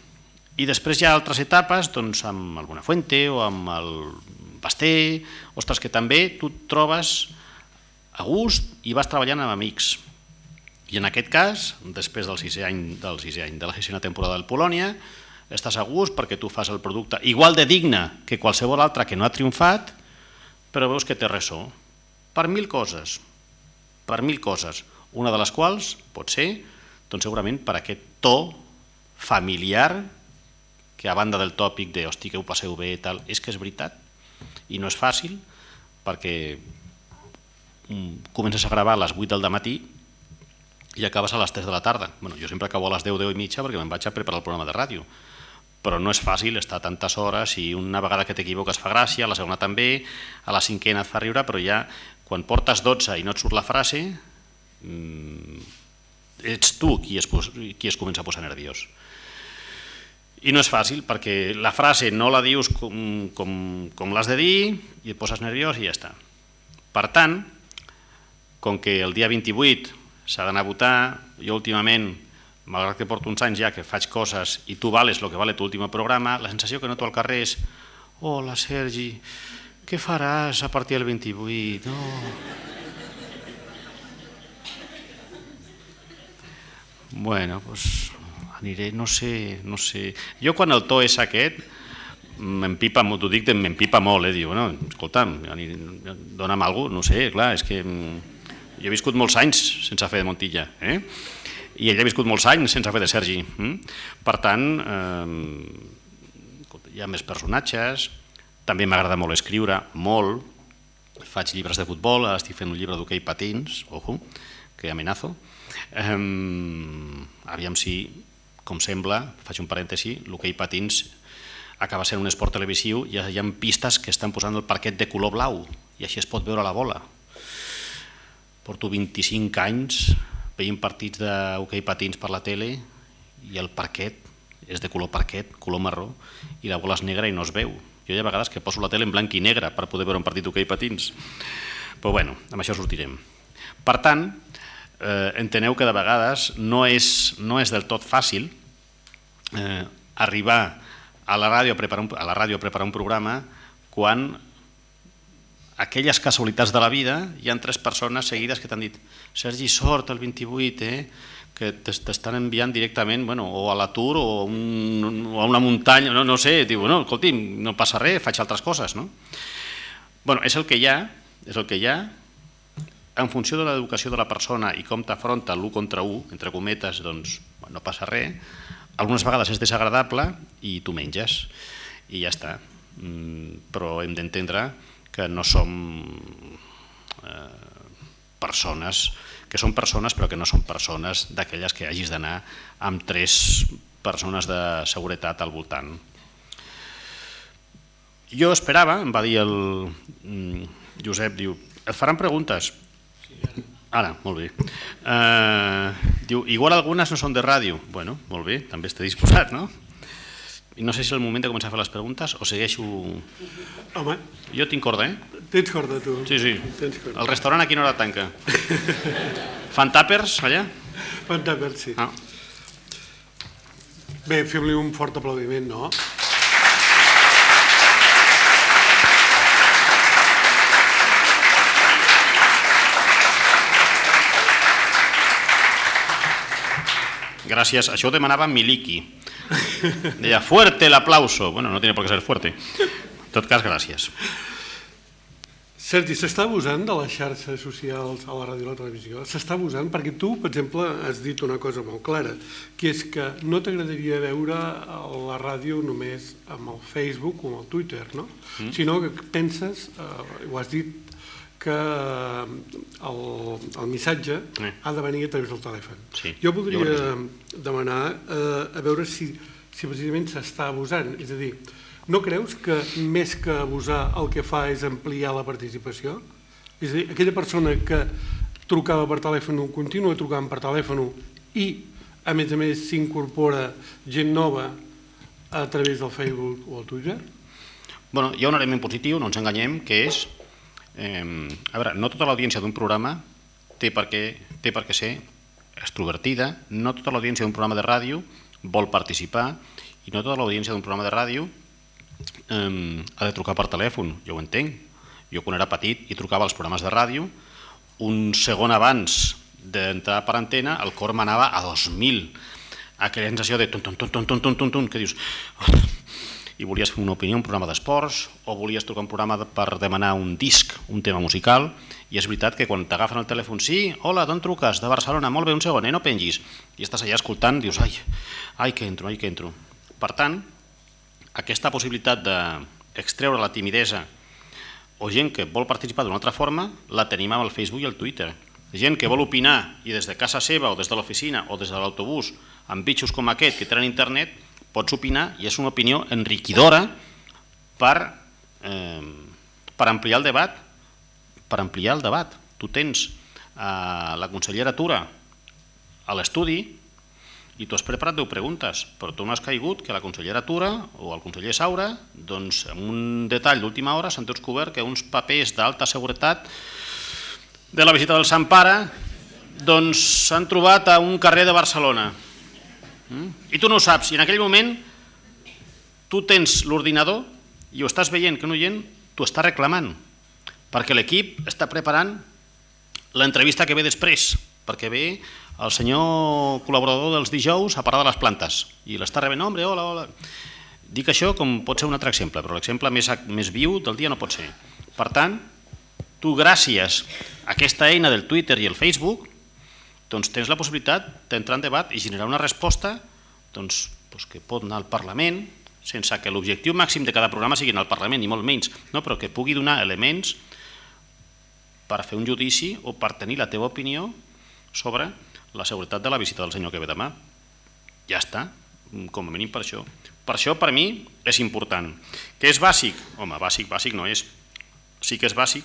I després hi ha altres etapes doncs, amb el Buenafuente o amb el Basté, ostres, que també tu et trobes a gust i vas treballant amb amics. I en aquest cas, després del sisè any, del sisè any de la sisena temporada del Polònia, estàs a gust perquè tu fas el producte igual de digne que qualsevol altre que no ha triomfat, però veus que té ressò. Per mil coses, per mil coses, una de les quals pot ser, doncs segurament per aquest to familiar que a banda del tòpic de hosti que ho passeu bé tal, és que és veritat i no és fàcil perquè mm, comences a gravar a les 8 del matí i acabes a les 3 de la tarda. Bueno, jo sempre acabo a les 10, 10 i mitja perquè me'n vaig a preparar el programa de ràdio. Però no és fàcil estar tantes hores i una vegada que t'equivoques fa gràcia, a la segona també, a la cinquena et fa riure, però ja quan portes 12 i no et surt la frase, mmm, ets tu qui es, qui es comença a posar nerviós. I no és fàcil perquè la frase no la dius com, com, com l'has de dir i et poses nerviós i ja està. Per tant, com que el dia 28 s'ha d'anar a votar, jo últimament, malgrat que porto uns anys ja que faig coses i tu vales el que vale tu últim programa, la sensació que noto al carrer és hola Sergi, què faràs a partir del 28? No. Bueno, pues aniré, no sé, no sé... Jo quan el to és aquest, m'empipa, t'ho dic, m'empipa molt, eh? Diu, bueno, escolta'm, dona'm alguna no sé, clar, és que mm, jo he viscut molts anys sense fer de Montilla, eh? i ell ha viscut molts anys sense fer de Sergi. Eh? Per tant, eh, hi ha més personatges, també m'agrada molt escriure, molt, faig llibres de futbol, ara estic fent un llibre d'hoquei patins, ojo, que amenazo, eh, aviam si com sembla, faig un parèntesi, l'hoquei patins acaba sent un esport televisiu i hi ha pistes que estan posant el parquet de color blau i així es pot veure la bola. Porto 25 anys veient partits d'hoquei patins per la tele i el parquet és de color parquet, color marró, i la bola és negra i no es veu. Jo hi ha vegades que poso la tele en blanc i negre per poder veure un partit d'hoquei patins. Però bueno, amb això sortirem. Per tant, eh, enteneu que de vegades no és, no és del tot fàcil eh, arribar a la ràdio a preparar un, a la ràdio a preparar un programa quan aquelles casualitats de la vida hi han tres persones seguides que t'han dit Sergi, sort el 28, eh? que t'estan enviant directament bueno, o a l'atur o, un, o a una muntanya, no, no sé, diu, no, escolti, no passa res, faig altres coses. No? Bueno, és el que hi ha, és el que hi ha, en funció de l'educació de la persona i com t'afronta l'1 contra 1, entre cometes, doncs no passa res, algunes vegades és desagradable i tu menges i ja està. Mm, però hem d'entendre que no som eh, persones, que són persones però que no són persones d'aquelles que hagis d'anar amb tres persones de seguretat al voltant. Jo esperava, em va dir el mm, Josep, diu, et faran preguntes? Ara, molt bé. Uh, diu, igual algunes no són de ràdio. Bueno, molt bé, també estic disposat, no? I no sé si és el moment de començar a fer les preguntes o segueixo... Home. Jo tinc corda, eh? Tens corda, tu. Sí, sí. Tens corda. El restaurant a quina hora tanca? Fan tàpers, allà? Fan tàpers, sí. Ah. Bé, fem-li un fort aplaudiment, no? Gràcies. Això ho demanava Miliki. Deia, fuerte el aplauso. Bueno, no tiene por qué ser fuerte. En tot cas, gràcies. Sergi, s'està abusant de les xarxes socials a la ràdio i la televisió? S'està abusant? Perquè tu, per exemple, has dit una cosa molt clara, que és que no t'agradaria veure la ràdio només amb el Facebook o amb el Twitter, no? Mm. Sinó que penses, eh, ho has dit, que el, el missatge Sí. ha de venir a través del telèfon. Sí, jo jo voldria crec demanar eh, a veure si, si precisament s'està abusant. És a dir, no creus que més que abusar el que fa és ampliar la participació? És a dir, aquella persona que trucava per telèfon continua trucant per telèfon i, a més a més, s'incorpora gent nova a través del Facebook o el Twitter? Bueno, hi ha un element positiu, no ens enganyem, que és... Eh, a veure, no tota l'audiència d'un programa té per, què, té per què ser extrovertida, no tota l'audiència d'un programa de ràdio vol participar i no tota l'audiència d'un programa de ràdio eh, ha de trucar per telèfon, jo ho entenc. Jo quan era petit i trucava als programes de ràdio, un segon abans d'entrar per antena el cor m'anava a 2.000. Aquella sensació de tum, tum, tum, tum, tum, tum, tum, que dius... Oh, i volies fer una opinió, un programa d'esports, o volies trucar un programa per demanar un disc, un tema musical, i és veritat que quan t'agafen el telèfon, sí, hola, d'on truques? De Barcelona, molt bé, un segon, eh, no pengis. I estàs allà escoltant, dius, ai, ai que entro, ai que entro. Per tant, aquesta possibilitat d'extreure la timidesa o gent que vol participar d'una altra forma, la tenim amb el Facebook i el Twitter. Gent que vol opinar i des de casa seva o des de l'oficina o des de l'autobús amb bitxos com aquest que tenen internet, pots opinar i és una opinió enriquidora per, eh, per ampliar el debat. Per ampliar el debat. Tu tens eh, la consellera Tura a l'estudi i tu has preparat 10 preguntes, però tu no has caigut que la consellera Tura o el conseller Saura, doncs, amb un detall d'última hora s'han descobert que uns papers d'alta seguretat de la visita del Sant Pare doncs s'han trobat a un carrer de Barcelona. I tu no ho saps, i en aquell moment tu tens l'ordinador i ho estàs veient que un oient t'ho està reclamant, perquè l'equip està preparant l'entrevista que ve després, perquè ve el senyor col·laborador dels dijous a parlar de les plantes i l'està rebent, hombre, hola, hola. Dic això com pot ser un altre exemple, però l'exemple més, més viu del dia no pot ser. Per tant, tu gràcies a aquesta eina del Twitter i el Facebook doncs tens la possibilitat d'entrar en debat i generar una resposta doncs, doncs que pot anar al Parlament sense que l'objectiu màxim de cada programa sigui anar al Parlament, ni molt menys, no? però que pugui donar elements per fer un judici o per tenir la teva opinió sobre la seguretat de la visita del senyor que ve demà. Ja està, com a mínim per això. Per això, per mi, és important. Que és bàsic? Home, bàsic, bàsic no és. Sí que és bàsic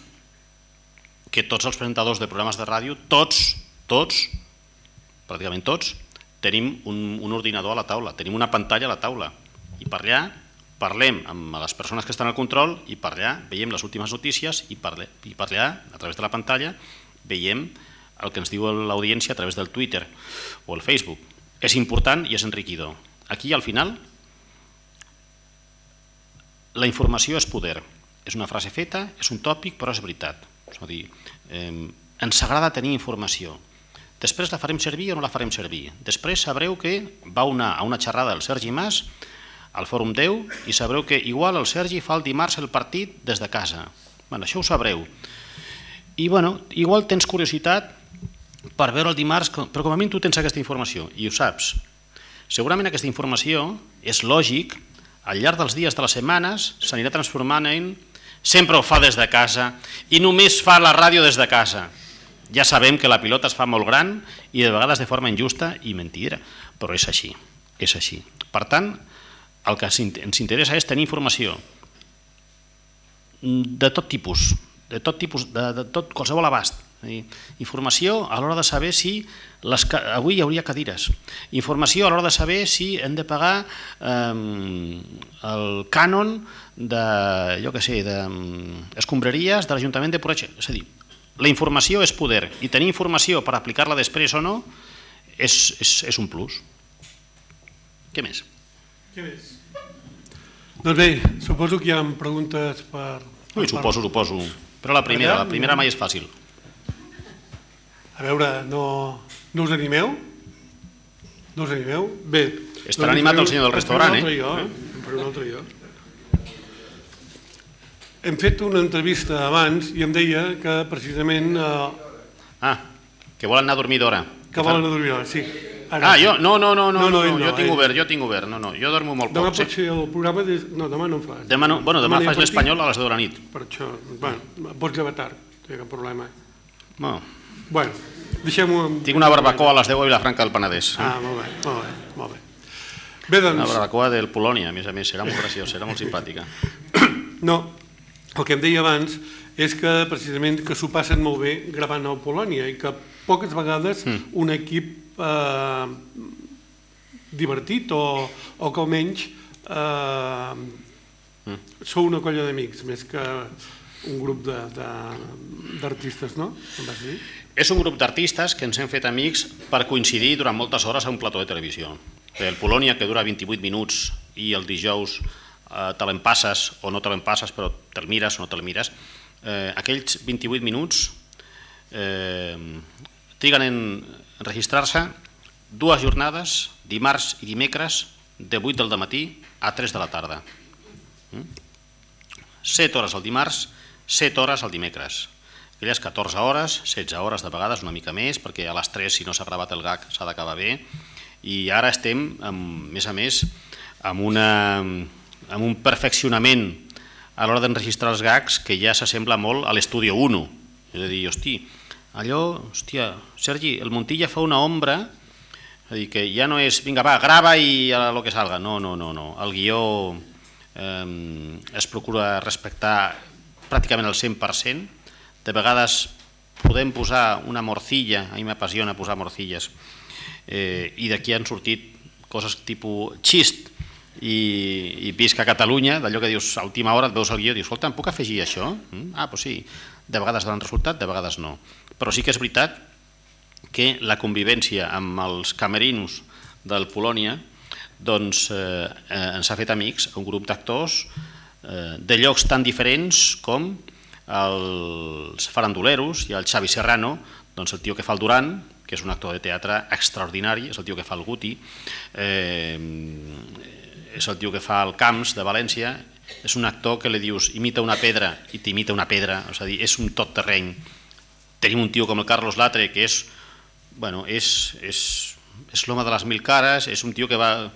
que tots els presentadors de programes de ràdio, tots, tots, pràcticament tots, tenim un, un ordinador a la taula, tenim una pantalla a la taula i per allà parlem amb les persones que estan al control i per allà veiem les últimes notícies i per, i per allà, a través de la pantalla, veiem el que ens diu l'audiència a través del Twitter o el Facebook. És important i és enriquidor. Aquí, al final, la informació és poder. És una frase feta, és un tòpic, però és veritat. És a dir, eh, ens agrada tenir informació. Després la farem servir o no la farem servir. Després sabreu que va una, a una xerrada del Sergi Mas al Fòrum 10 i sabreu que igual el Sergi fa el dimarts el partit des de casa. Bueno, això ho sabreu. I bueno, igual tens curiositat per veure el dimarts, però com a mínim tu tens aquesta informació i ho saps. Segurament aquesta informació és lògic, al llarg dels dies de les setmanes s'anirà transformant en sempre ho fa des de casa i només fa la ràdio des de casa. Ja sabem que la pilota es fa molt gran i de vegades de forma injusta i mentida, però és així, és així. Per tant, el que ens interessa és tenir informació de tot tipus, de tot tipus, de, de tot, qualsevol abast. Informació a l'hora de saber si les, avui hi hauria cadires. Informació a l'hora de saber si hem de pagar eh, el cànon de, jo que sé, de escombraries de l'Ajuntament de Porreig. És a dir, la informació és poder i tenir informació per aplicar-la després o no és, és, és un plus. Què més? Què més? Doncs bé, suposo que hi ha preguntes per... Ui, suposo, suposo. Però la primera, la primera mai és fàcil. A veure, no, no us animeu? No us animeu? Bé. Estarà doncs animat el senyor del restaurant, eh? Jo, eh? Per un altre jo. Hem fet una entrevista abans i em deia que precisament... Eh... Ah, que volen anar a dormir d'hora. Que volen anar a dormir d'hora, sí. Ara, ah, jo? No, no, no, no, no, no, no jo tinc obert, jo tinc obert, no, no, jo dormo molt demà poc. Demà pot ser el programa, de... no, demà no em fas. Demà no, bueno, demà, demà fas l'Espanyol a les 10 de la nit. Per això, bueno, pots llevar tard, no hi ha cap problema. No. Bueno, deixem-ho... Amb... Tinc una barbacoa a les 10 a Vilafranca del Penedès. Ah, molt bé, molt bé, molt bé. Bé, doncs... Una barbacoa del Polònia, a més a més, serà molt graciós, serà molt simpàtica. No, el que em deia abans és que precisament que s'ho passen molt bé gravant a Polònia i que poques vegades mm. un equip eh, divertit o, o que almenys eh, mm. sou una colla d'amics més que un grup d'artistes, no? Em vas dir? És un grup d'artistes que ens hem fet amics per coincidir durant moltes hores a un plató de televisió. El Polònia, que dura 28 minuts, i el dijous eh, te l'empasses o no te l'empasses, però te'l mires o no te'l mires, eh, aquells 28 minuts eh, triguen en registrar-se dues jornades, dimarts i dimecres, de 8 del matí a 3 de la tarda. 7 mm? hores al dimarts, 7 hores al dimecres. Aquelles 14 hores, 16 hores de vegades, una mica més, perquè a les 3, si no s'ha gravat el gag, s'ha d'acabar bé. I ara estem, amb, més a més, amb, una, amb un perfeccionament a l'hora d'enregistrar els gags que ja s'assembla molt a l'estudi 1. És a dir, hosti, allò, hòstia, Sergi, el Montilla fa una ombra és a dir, que ja no és, vinga, va, grava i a lo que salga. No, no, no. no. El guió eh, es procura respectar pràcticament el 100%. De vegades podem posar una morcilla, a mi m'apassiona posar morcilles, eh, i d'aquí han sortit coses tipus xist i, i visca a Catalunya, d'allò que dius a última hora et veus el guió i dius, escolta, em puc afegir això? Mm? Ah, doncs sí, de vegades donen resultat, de vegades no. Però sí que és veritat que la convivència amb els camerinos del Polònia doncs, eh, eh, ens ha fet amics, un grup d'actors eh, de llocs tan diferents com els faranduleros i el Xavi Serrano, doncs el tio que fa el Duran, que és un actor de teatre extraordinari, és el tio que fa el Guti, eh, és el tio que fa el Camps de València, és un actor que li dius imita una pedra i t'imita una pedra, és a dir, és un tot terreny. Tenim un tio com el Carlos Latre, que és bueno, és, és, és l'home de les mil cares, és un tio que, va,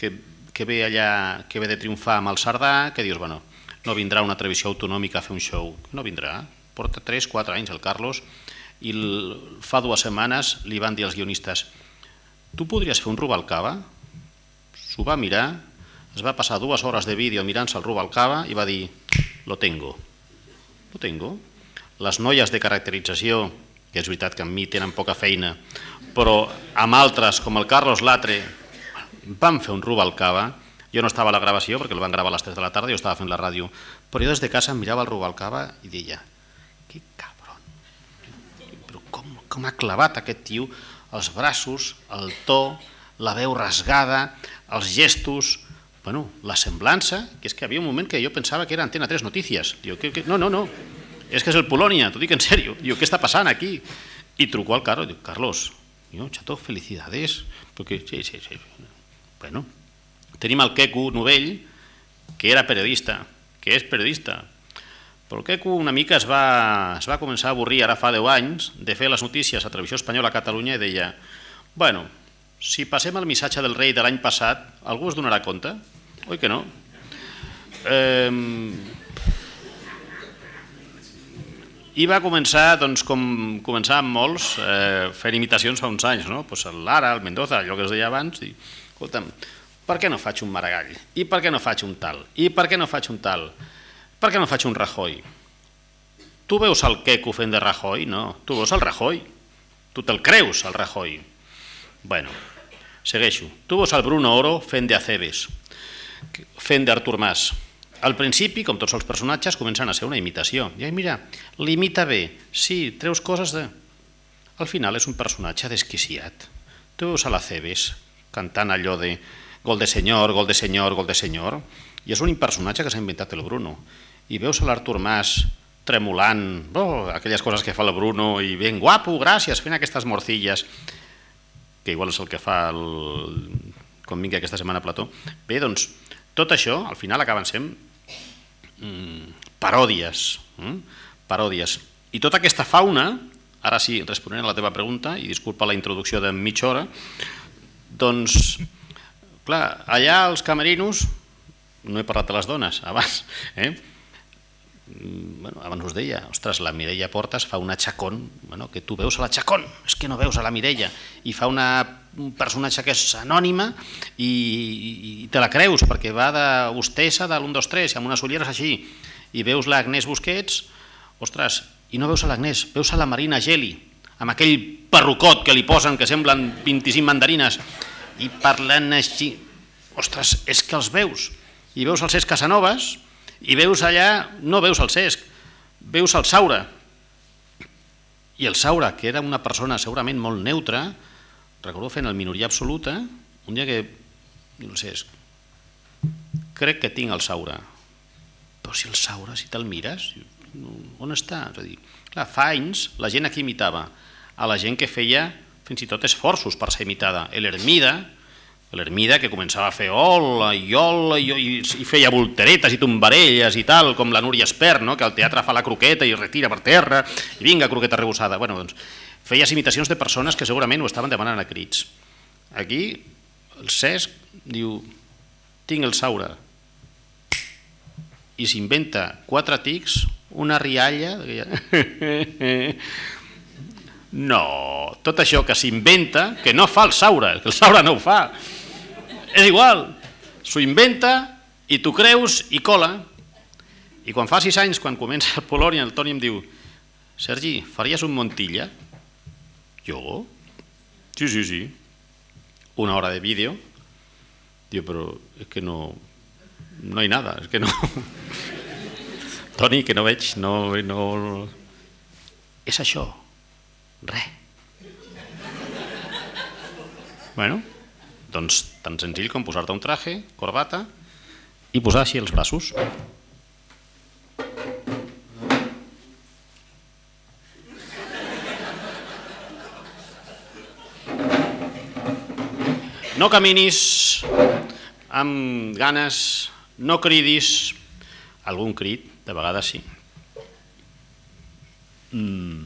que, que ve allà, que ve de triomfar amb el Sardà, que dius, bueno, no vindrà una televisió autonòmica a fer un show, no vindrà, porta 3-4 anys el Carlos, i el, fa dues setmanes li van dir als guionistes tu podries fer un Rubalcaba? S'ho va mirar, es va passar dues hores de vídeo mirant-se el Rubalcaba i va dir, lo tengo, lo tengo. Les noies de caracterització que és veritat que amb mi tenen poca feina, però amb altres, com el Carlos Latre, vam fer un Rubalcaba, jo no estava a la gravació perquè el van gravar a les 3 de la tarda, jo estava fent la ràdio, però jo des de casa em mirava el Rubalcaba i deia, que cabron, però com, com ha clavat aquest tio els braços, el to, la veu rasgada, els gestos, bueno, la semblança, que és que havia un moment que jo pensava que era Antena 3 Notícies. Diu, que, que, no, no, no, és que és el Polònia, t'ho dic en sèrio. Diu, què està passant aquí? I truco al Carlos, diu, Carlos, jo, chato, felicidades. Perquè, sí, sí, sí. Bueno, tenim el Queco Novell, que era periodista, que és periodista, però que una mica es va, es va començar a avorrir ara fa 10 anys de fer les notícies a Televisió Espanyola a Catalunya i deia bueno, si passem el missatge del rei de l'any passat, algú es donarà compte? Oi que no? Eh, I va començar, doncs, com començàvem molts, eh, fent imitacions fa uns anys, no? Pues Lara, el Mendoza, allò que es deia abans, i, escolta'm, per què no faig un Maragall? I per què no faig un tal? I per què no faig un tal? Per què no faig un Rajoy? Tu veus el Queco fent de Rajoy? No, tu veus el Rajoy. Tu te'l creus, el Rajoy. Bueno, segueixo. Tu veus el Bruno Oro fent de Aceves, fent d'Artur Mas. Al principi, com tots els personatges, comencen a ser una imitació. I mira, l'imita bé. Sí, treus coses de... Al final és un personatge desquiciat. Tu veus a l'Aceves cantant allò de gol de senyor, gol de senyor, gol de senyor, i és un personatge que s'ha inventat el Bruno i veus a l'Artur Mas tremolant, oh, aquelles coses que fa el Bruno, i ben guapo, gràcies, fent aquestes morcilles, que igual és el que fa el, com vingui aquesta setmana Plató. Bé, doncs, tot això, al final, acaben sent mm, paròdies, mm? paròdies. I tota aquesta fauna, ara sí, responent a la teva pregunta, i disculpa la introducció de mitja hora, doncs, clar, allà els camerinos, no he parlat de les dones abans, eh? Mm, bueno, abans us deia, ostres, la Mireia Portes fa una xacón, bueno, que tu veus a la xacón, és que no veus a la Mireia, i fa una, un personatge que és anònima i, i te la creus, perquè va d'hostessa de l'1, 2, 3, amb unes ulleres així, i veus l'Agnès Busquets, ostres, i no veus a l'Agnès, veus a la Marina Geli, amb aquell perrucot que li posen, que semblen 25 mandarines, i parlant així, ostres, és que els veus, i veus el Cesc Casanovas, i veus allà, no veus el Cesc, veus el Saura. I el Saura, que era una persona segurament molt neutra, recordo fent el minoria absoluta, un dia que, diu el Cesc, crec que tinc el Saura. Però si el Saura, si te'l mires, on està? És a dir, clar, fa anys la gent aquí imitava a la gent que feia fins i tot esforços per ser imitada. L'Ermida, l'Ermida que començava a fer hola i hola i, i, i feia volteretes i tombarelles i tal, com la Núria Espert, no? que al teatre fa la croqueta i retira per terra i vinga, croqueta rebossada. Bueno, doncs, feies imitacions de persones que segurament ho estaven demanant a crits. Aquí el Cesc diu tinc el Saura i s'inventa quatre tics, una rialla no, tot això que s'inventa que no fa el Saura, que el Saura no ho fa és igual, s'ho inventa i tu creus i cola. I quan fa sis anys, quan comença el Polònia, el Toni em diu Sergi, faries un Montilla? Jo? Sí, sí, sí. Una hora de vídeo. Diu, però és que no, no hi nada, és que no... Toni, que no veig, no, no... És això, res. Bueno, doncs tan senzill com posar-te un traje, corbata i posar així els braços. No caminis amb ganes, no cridis, algun crit, de vegades sí. Mm,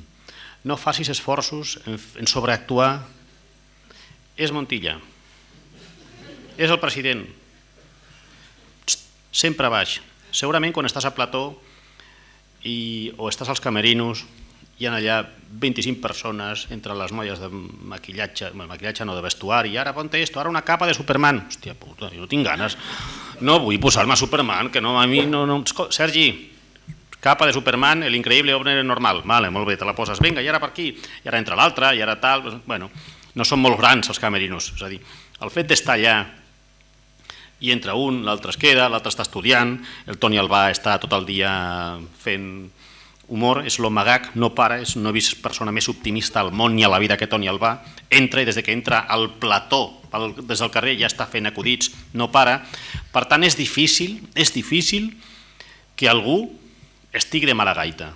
no facis esforços en, en sobreactuar. És Montilla és el president. Sempre baix. Segurament quan estàs a plató i, o estàs als camerinos hi ha allà 25 persones entre les noies de maquillatge, maquillatge no, de vestuari, ara ponte esto, ara una capa de Superman. Hòstia puta, jo tinc ganes. No vull posar-me Superman, que no, a mi no... no... Sergi, capa de Superman, l'increïble hombre normal. Vale, molt bé, te la poses. Vinga, i ara per aquí, i ara entra l'altre, i ara tal... Bueno, no són molt grans els camerinos, és a dir, el fet d'estar allà i entra un, l'altre es queda, l'altre està estudiant, el Toni Albà està tot el dia fent humor, és l'home gag, no para, és, no he vist persona més optimista al món ni a la vida que Toni Albà, entra i des de que entra al plató, pel, des del carrer ja està fent acudits, no para. Per tant, és difícil, és difícil que algú estigui de mala gaita.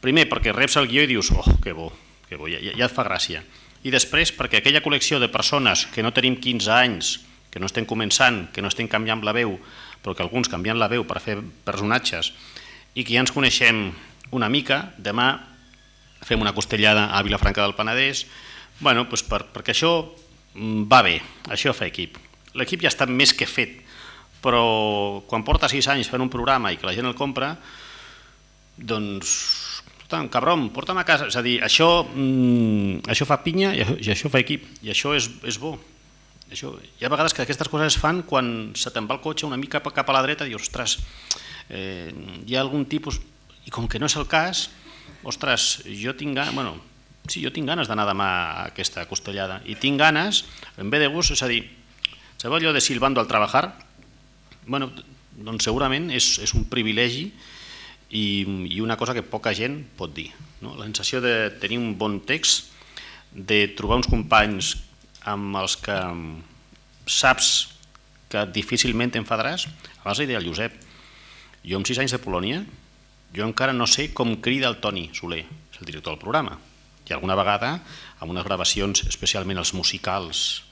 Primer, perquè reps el guió i dius, oh, que bo, que bo, ja, ja et fa gràcia. I després, perquè aquella col·lecció de persones que no tenim 15 anys, que no estem començant, que no estem canviant la veu, però que alguns canvien la veu per fer personatges, i que ja ens coneixem una mica, demà fem una costellada a Vilafranca del Penedès, bueno, doncs per, perquè això mm, va bé, això fa equip. L'equip ja està més que fet, però quan porta sis anys fent un programa i que la gent el compra, doncs, cabron, porta'm a casa. És a dir, això, mm, això fa pinya i, i això fa equip, i això és, és bo. Això, hi ha vegades que aquestes coses es fan quan se te'n va el cotxe una mica cap a la dreta i dius, ostres, eh, hi ha algun tipus i com que no és el cas, ostres, jo tinc ganes, bueno, sí, jo tinc ganes d'anar demà a aquesta costellada i tinc ganes, en ve de gust, és a dir, sabeu allò de silbando al trabajar? Bueno, doncs segurament és, és un privilegi i, i una cosa que poca gent pot dir. No? La sensació de tenir un bon text, de trobar uns companys amb els que saps que difícilment t'enfadaràs, abans li deia el Josep, jo amb sis anys de Polònia jo encara no sé com crida el Toni Soler, és el director del programa. I alguna vegada, amb unes gravacions, especialment els musicals,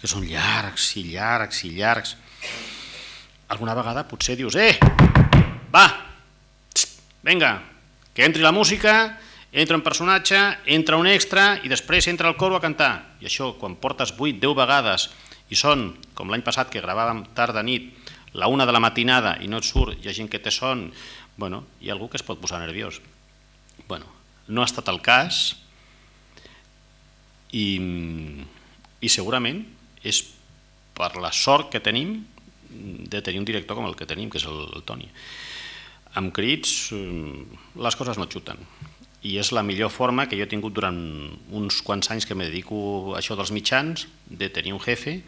que són llargs i llargs i llargs, alguna vegada potser dius, eh, va, venga, que entri la música, entra un personatge, entra un extra i després entra el coro a cantar. I això, quan portes 8, 10 vegades i són, com l'any passat que gravàvem tarda nit, la una de la matinada i no et surt, hi ha gent que té son, bueno, hi ha algú que es pot posar nerviós. Bueno, no ha estat el cas i, i segurament és per la sort que tenim de tenir un director com el que tenim, que és el, el Toni. Amb crits mm, les coses no xuten i és la millor forma que jo he tingut durant uns quants anys que me dedico a això dels mitjans, de tenir un jefe,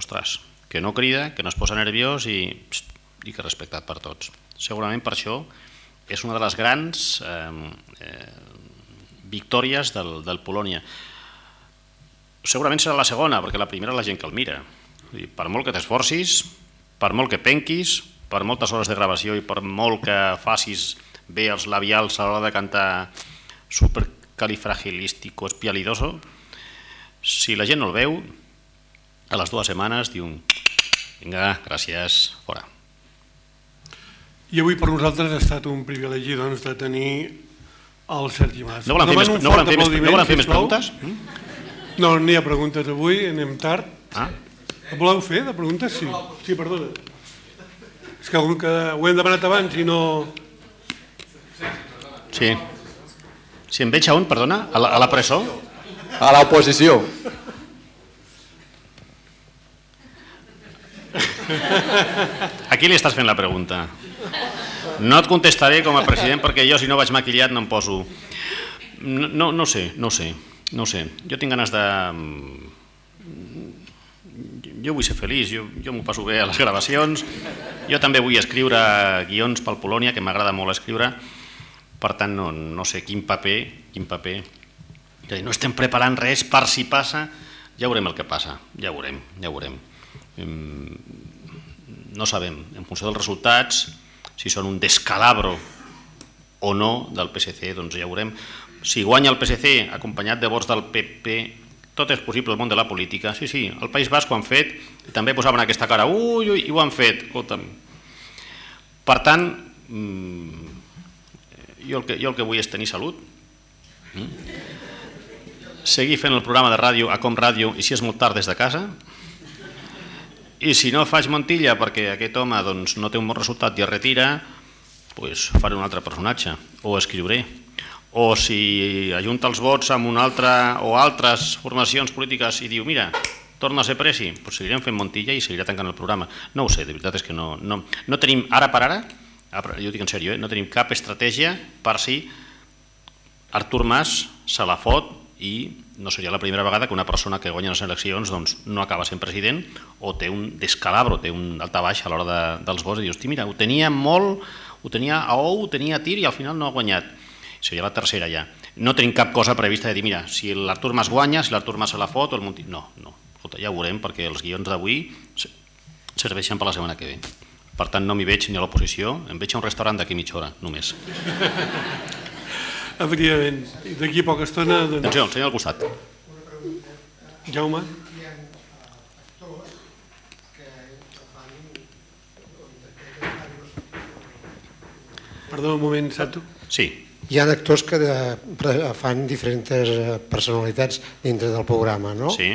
ostres, que no crida, que no es posa nerviós i, i que és respectat per tots. Segurament per això és una de les grans eh, eh, victòries del, del Polònia. Segurament serà la segona, perquè la primera la gent que el mira. Per molt que t'esforcis, per molt que penquis, per moltes hores de gravació i per molt que facis bé els labials a l'hora de cantar supercalifragilístico espialidoso, si la gent no el veu, a les dues setmanes diu vinga, gràcies, fora. I avui per nosaltres ha estat un privilegi doncs, de tenir el Sergi Mas. No volen fer, més, no volen fer, més, no volen fer més preguntes? No, n'hi ha preguntes avui, anem tard. Ah. Voleu fer de preguntes? Sí, sí perdona. És que, que ho hem demanat abans i no... Sí. Si em veig a on, perdona, a la, a la presó? A l'oposició. A qui li estàs fent la pregunta? No et contestaré com a president perquè jo si no vaig maquillat no em poso... No, no, no sé, no sé, no sé. Jo tinc ganes de... Jo vull ser feliç, jo, jo m'ho passo bé a les gravacions, jo també vull escriure guions pel Polònia, que m'agrada molt escriure, per tant no, no sé quin paper, quin paper... No estem preparant res per si passa, ja veurem el que passa, ja veurem, ja veurem. No sabem, en funció dels resultats, si són un descalabro o no del PSC, doncs ja veurem. Si guanya el PSC acompanyat de vots del PP, tot és possible al món de la política. Sí, sí, al País Basc ho han fet, i també posaven aquesta cara, ui, ui, i ho han fet, escolta'm. Per tant, mm, jo el que, jo el que vull és tenir salut, mm? seguir fent el programa de ràdio a Com Ràdio i si és molt tard des de casa, i si no faig Montilla perquè aquest home doncs, no té un bon resultat i es retira, pues, faré un altre personatge, o escriuré. O si ajunta els vots amb una altra o altres formacions polítiques i diu, mira, torna a ser presi, pues seguirem fent Montilla i seguirà tancant el programa. No ho sé, de veritat és que no, no, no tenim, ara per ara, jo dic en sèrio, eh, no tenim cap estratègia per si Artur Mas se la fot i no seria la primera vegada que una persona que guanya les eleccions doncs, no acaba sent president o té un descalabro, té un alta baix a l'hora de, dels vots i dius, mira, ho tenia molt, ho tenia a ou, ho tenia a tir i al final no ha guanyat. Seria la tercera ja. No tenim cap cosa prevista de dir, mira, si l'Artur Mas guanya, si l'Artur Mas se la fot o el Monti... No, no. Ja ho veurem perquè els guions d'avui se- serveixen per la setmana que ve. Per tant, no m'hi veig ni a l'oposició, em veig a un restaurant d'aquí mitja hora, només. Efectivament. I d'aquí a poca estona, doncs, Atenció, el senyor al costat. Jaume. Perdó, un moment, Sato. Sí, Hi ha actors que de, fan diferents eh, personalitats dintre del programa, no? sí.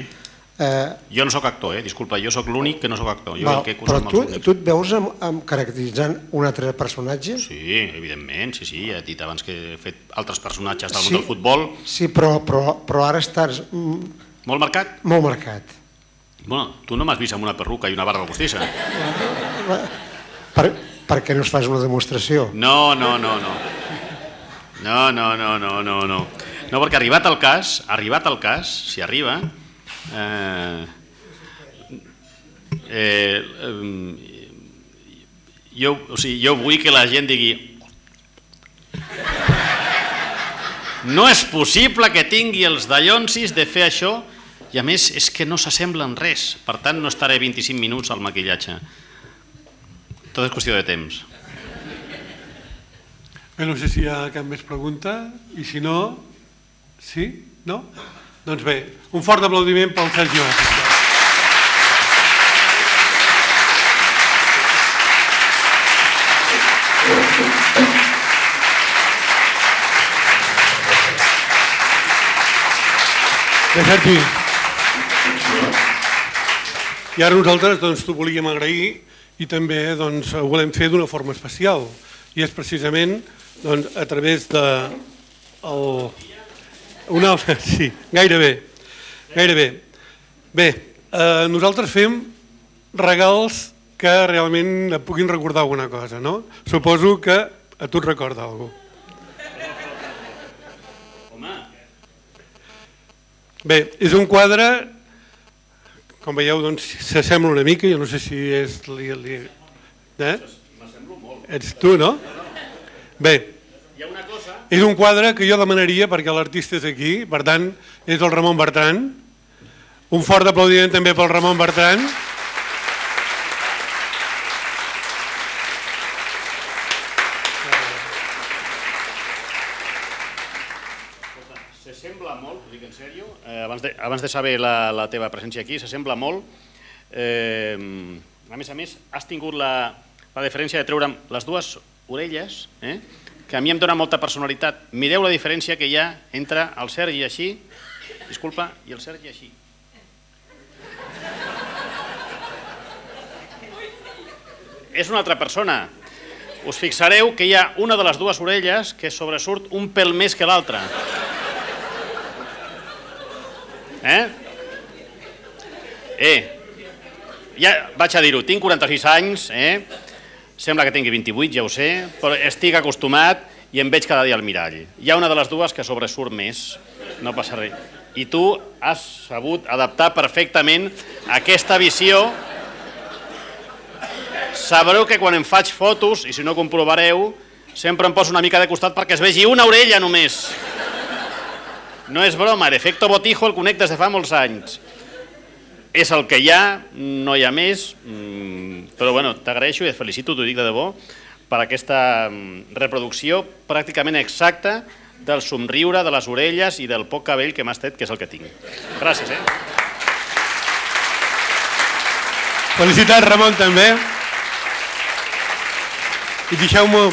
Eh, Jo no sóc actor, eh? disculpa, jo sóc l'únic que no sóc actor. Jo val, que però tu, tu et veus amb, amb caracteritzant un altre personatge? Sí, evidentment, sí, sí, ja he dit abans que he fet altres personatges del Sí. món del futbol. Sí, però, però, però ara estàs mm, Molt marcat? molt marcat. Bueno, tu no m'has vist amb una perruca i una barba postissa. Per, per què no es fas una demostració? No, no, no, no. No, no, no, no, no, no. No, perquè arribat el cas, arribat el cas, si arriba, eh, eh, jo, o sigui, jo vull que la gent digui no és possible que tingui els dallonsis de fer això i a més és que no s'assembla en res, per tant no estaré 25 minuts al maquillatge. Tot és qüestió de temps. Bé, no sé si hi ha cap més pregunta, i si no... Sí? No? Doncs bé, un fort aplaudiment pel Sergi sisplau. Bé, Sergi. I ara nosaltres doncs, t'ho volíem agrair i també doncs, ho volem fer d'una forma especial. I és precisament doncs, a través de... El... Una altra, sí, gairebé. Gairebé. Bé, eh, nosaltres fem regals que realment et puguin recordar alguna cosa, no? Suposo que a tu et recorda alguna cosa. Bé, és un quadre, com veieu, doncs, s'assembla una mica, jo no sé si és... Li, li, eh? Ets tu, no? Bé, és un quadre que jo demanaria perquè l'artista és aquí, per tant, és el Ramon Bertran. Un fort aplaudiment també pel Ramon Bertran. En eh, abans, de, abans de saber la, la teva presència aquí, s'assembla molt. Eh, a més a més, has tingut la, la diferència de treure'm les dues orelles, eh, que a mi em dona molta personalitat. Mireu la diferència que hi ha entre el Sergi així, disculpa, i el Sergi així. És una altra persona. Us fixareu que hi ha una de les dues orelles que sobresurt un pèl més que l'altra. Eh? Eh, ja vaig a dir-ho, tinc 46 anys, eh? Sembla que tingui 28, ja ho sé, però estic acostumat i em veig cada dia al mirall. Hi ha una de les dues que sobresurt més, no passa res. I tu has sabut adaptar perfectament aquesta visió. Sabreu que quan em faig fotos, i si no comprovareu, sempre em poso una mica de costat perquè es vegi una orella només. No és broma, l'efecte botijo el conec des de fa molts anys. És el que hi ha, no hi ha més, mm, però bueno, t'agraeixo i et felicito, t'ho dic de debò, per aquesta mm, reproducció pràcticament exacta del somriure, de les orelles i del poc cabell que m'has tret, que és el que tinc. Gràcies, eh? Felicitats, Ramon, també. I deixeu-me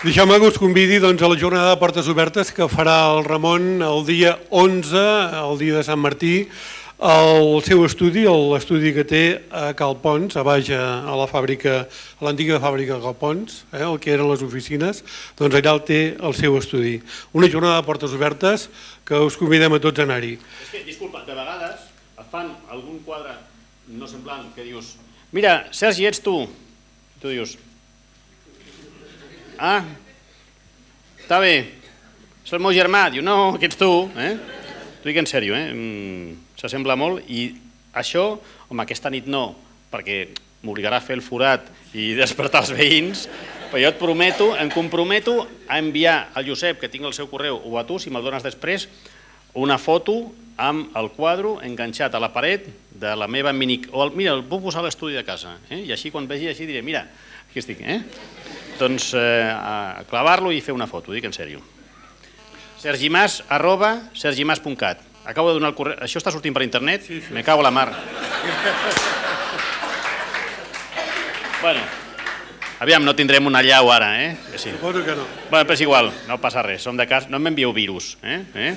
deixeu que us convidi doncs, a la jornada de portes obertes que farà el Ramon el dia 11, el dia de Sant Martí, al seu estudi, l'estudi que té a Calpons, a baix a la fàbrica, a l'antiga fàbrica de Calpons, eh, el que eren les oficines, doncs allà el té el seu estudi. Una jornada de portes obertes que us convidem a tots a anar-hi. És que, disculpa, de vegades fan algun quadre no semblant que dius mira, Sergi, ets tu. Tu dius ah, està bé, és el meu germà. Diu, no, que ets tu. Eh? T'ho dic en sèrio, eh? Mm, s'assembla molt i això, home, aquesta nit no, perquè m'obligarà a fer el forat i despertar els veïns, Però jo et prometo, em comprometo a enviar al Josep, que tinc el seu correu, o a tu, si me'l dones després, una foto amb el quadre enganxat a la paret de la meva mini... O el, mira, el puc posar a l'estudi de casa. Eh? I així, quan vegi així, diré, mira, aquí estic. Eh? Doncs eh, a clavar-lo i fer una foto, dic en sèrio. sergimas arroba sergimas.cat Acabo de donar el correu... Això està sortint per internet? Sí, sí. Me cago a la mar. bueno, aviam, no tindrem una llau ara, eh? Sí. Suposo que no. Bueno, però és igual, no passa res, som de cas, no m'envieu virus, eh? eh?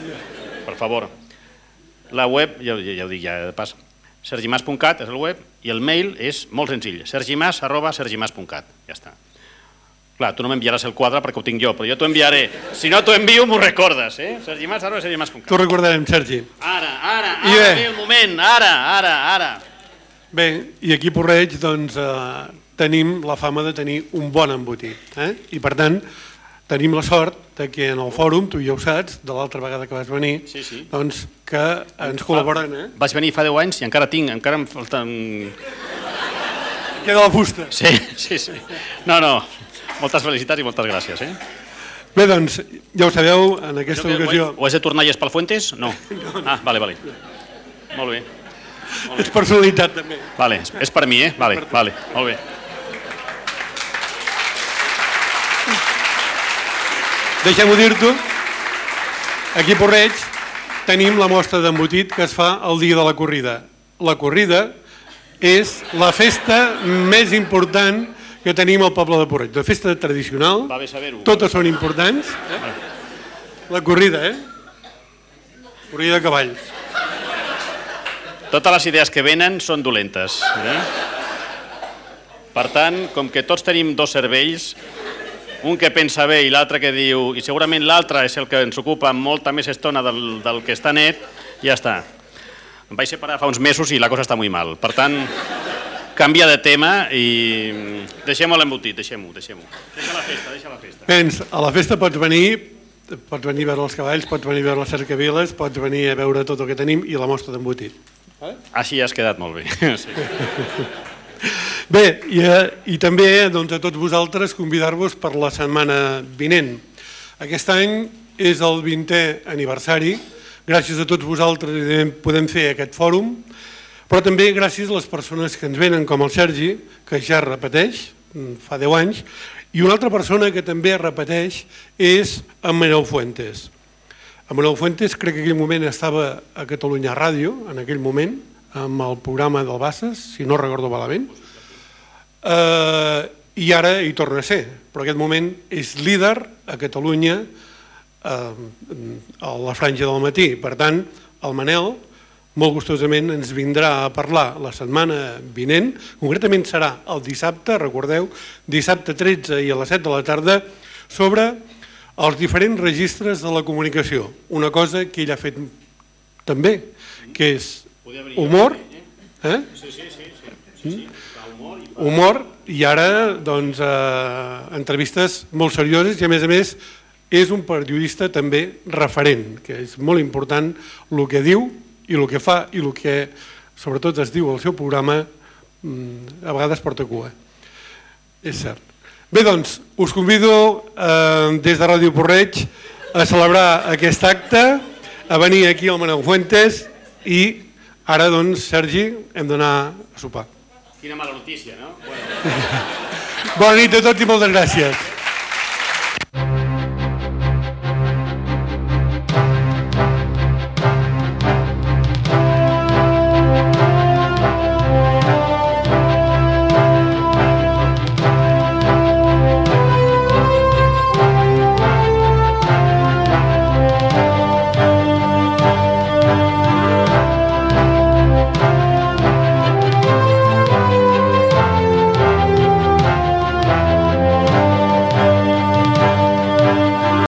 Per favor. La web, ja, ja, ja ho dic ja de pas, sergimas.cat és el web i el mail és molt senzill, sergimas arroba sergimas.cat, ja està. Clar, tu no m'enviaràs el quadre perquè ho tinc jo, però jo t'ho enviaré. Si no t'ho envio, m'ho recordes, eh? sergimas arroba sergimas.cat. T'ho recordarem, Sergi. Ara, ara, ara ve el moment, ara, ara, ara. Bé, i aquí Porreig doncs, eh, tenim la fama de tenir un bon embotit. Eh? I per tant, tenim la sort de que en el fòrum, tu ja ho saps, de l'altra vegada que vas venir, Sí, sí. doncs que ens col·laboren. Eh? Vaig venir fa 10 anys i encara tinc, encara em falten... Queda la fusta. Sí, sí, sí. No, no, moltes felicitats i moltes gràcies, eh? Bé, doncs, ja ho sabeu, en aquesta que- ocasió... Ho has de tornar i Espalfuentes? No. Ah, vale, vale. Molt bé. És personalitat, també. Vale, és- és per mi, eh? Vale, vale, molt bé. Deixem-ho dir-t'ho. Aquí a Porreig tenim la mostra d'embotit que es fa el dia de la corrida. La corrida és la festa més important que tenim al poble de Porreig. La festa tradicional, Va bé totes són importants. Eh? La corrida, eh? Corrida de cavalls. Totes les idees que venen són dolentes. Eh? Per tant, com que tots tenim dos cervells, un que pensa bé i l'altre que diu... I segurament l'altre és el que ens ocupa molta més estona del, del que està net, ja està. Em vaig separar fa uns mesos i la cosa està molt mal. Per tant, canvia de tema i deixem-ho a l'embotit, deixem-ho, deixem-ho. Deixa la festa, deixa la festa. Vens, a la festa pots venir, pots venir a veure els cavalls, pots venir a veure les cercaviles, pots venir a veure tot el que tenim i la mostra d'embotit. Així has quedat molt bé. Sí. Bé, i, eh, i també eh, doncs, a tots vosaltres convidar-vos per la setmana vinent. Aquest any és el 20è aniversari, gràcies a tots vosaltres podem fer aquest fòrum, però també gràcies a les persones que ens venen, com el Sergi, que ja repeteix, mm, fa 10 anys, i una altra persona que també repeteix és en Manel Fuentes. En Manuel Fuentes crec que en aquell moment estava a Catalunya Ràdio, en aquell moment, amb el programa del Bassas, si no recordo malament, eh, i ara hi torna a ser, però en aquest moment és líder a Catalunya eh, a la franja del matí. Per tant, el Manel, molt gustosament, ens vindrà a parlar la setmana vinent, concretament serà el dissabte, recordeu, dissabte 13 i a les 7 de la tarda, sobre els diferents registres de la comunicació. Una cosa que ell ha fet també, que és humor, eh? humor i ara doncs, eh, entrevistes molt serioses i a més a més és un periodista també referent, que és molt important el que diu i el que fa i el que sobretot es diu al seu programa mm, a vegades porta cua. És cert. Bé, doncs, us convido eh, des de Ràdio Porreig a celebrar aquest acte, a venir aquí al Manel Fuentes i ara, doncs, Sergi, hem d'anar a sopar. Quina mala notícia, no? Bona nit a tots i moltes gràcies.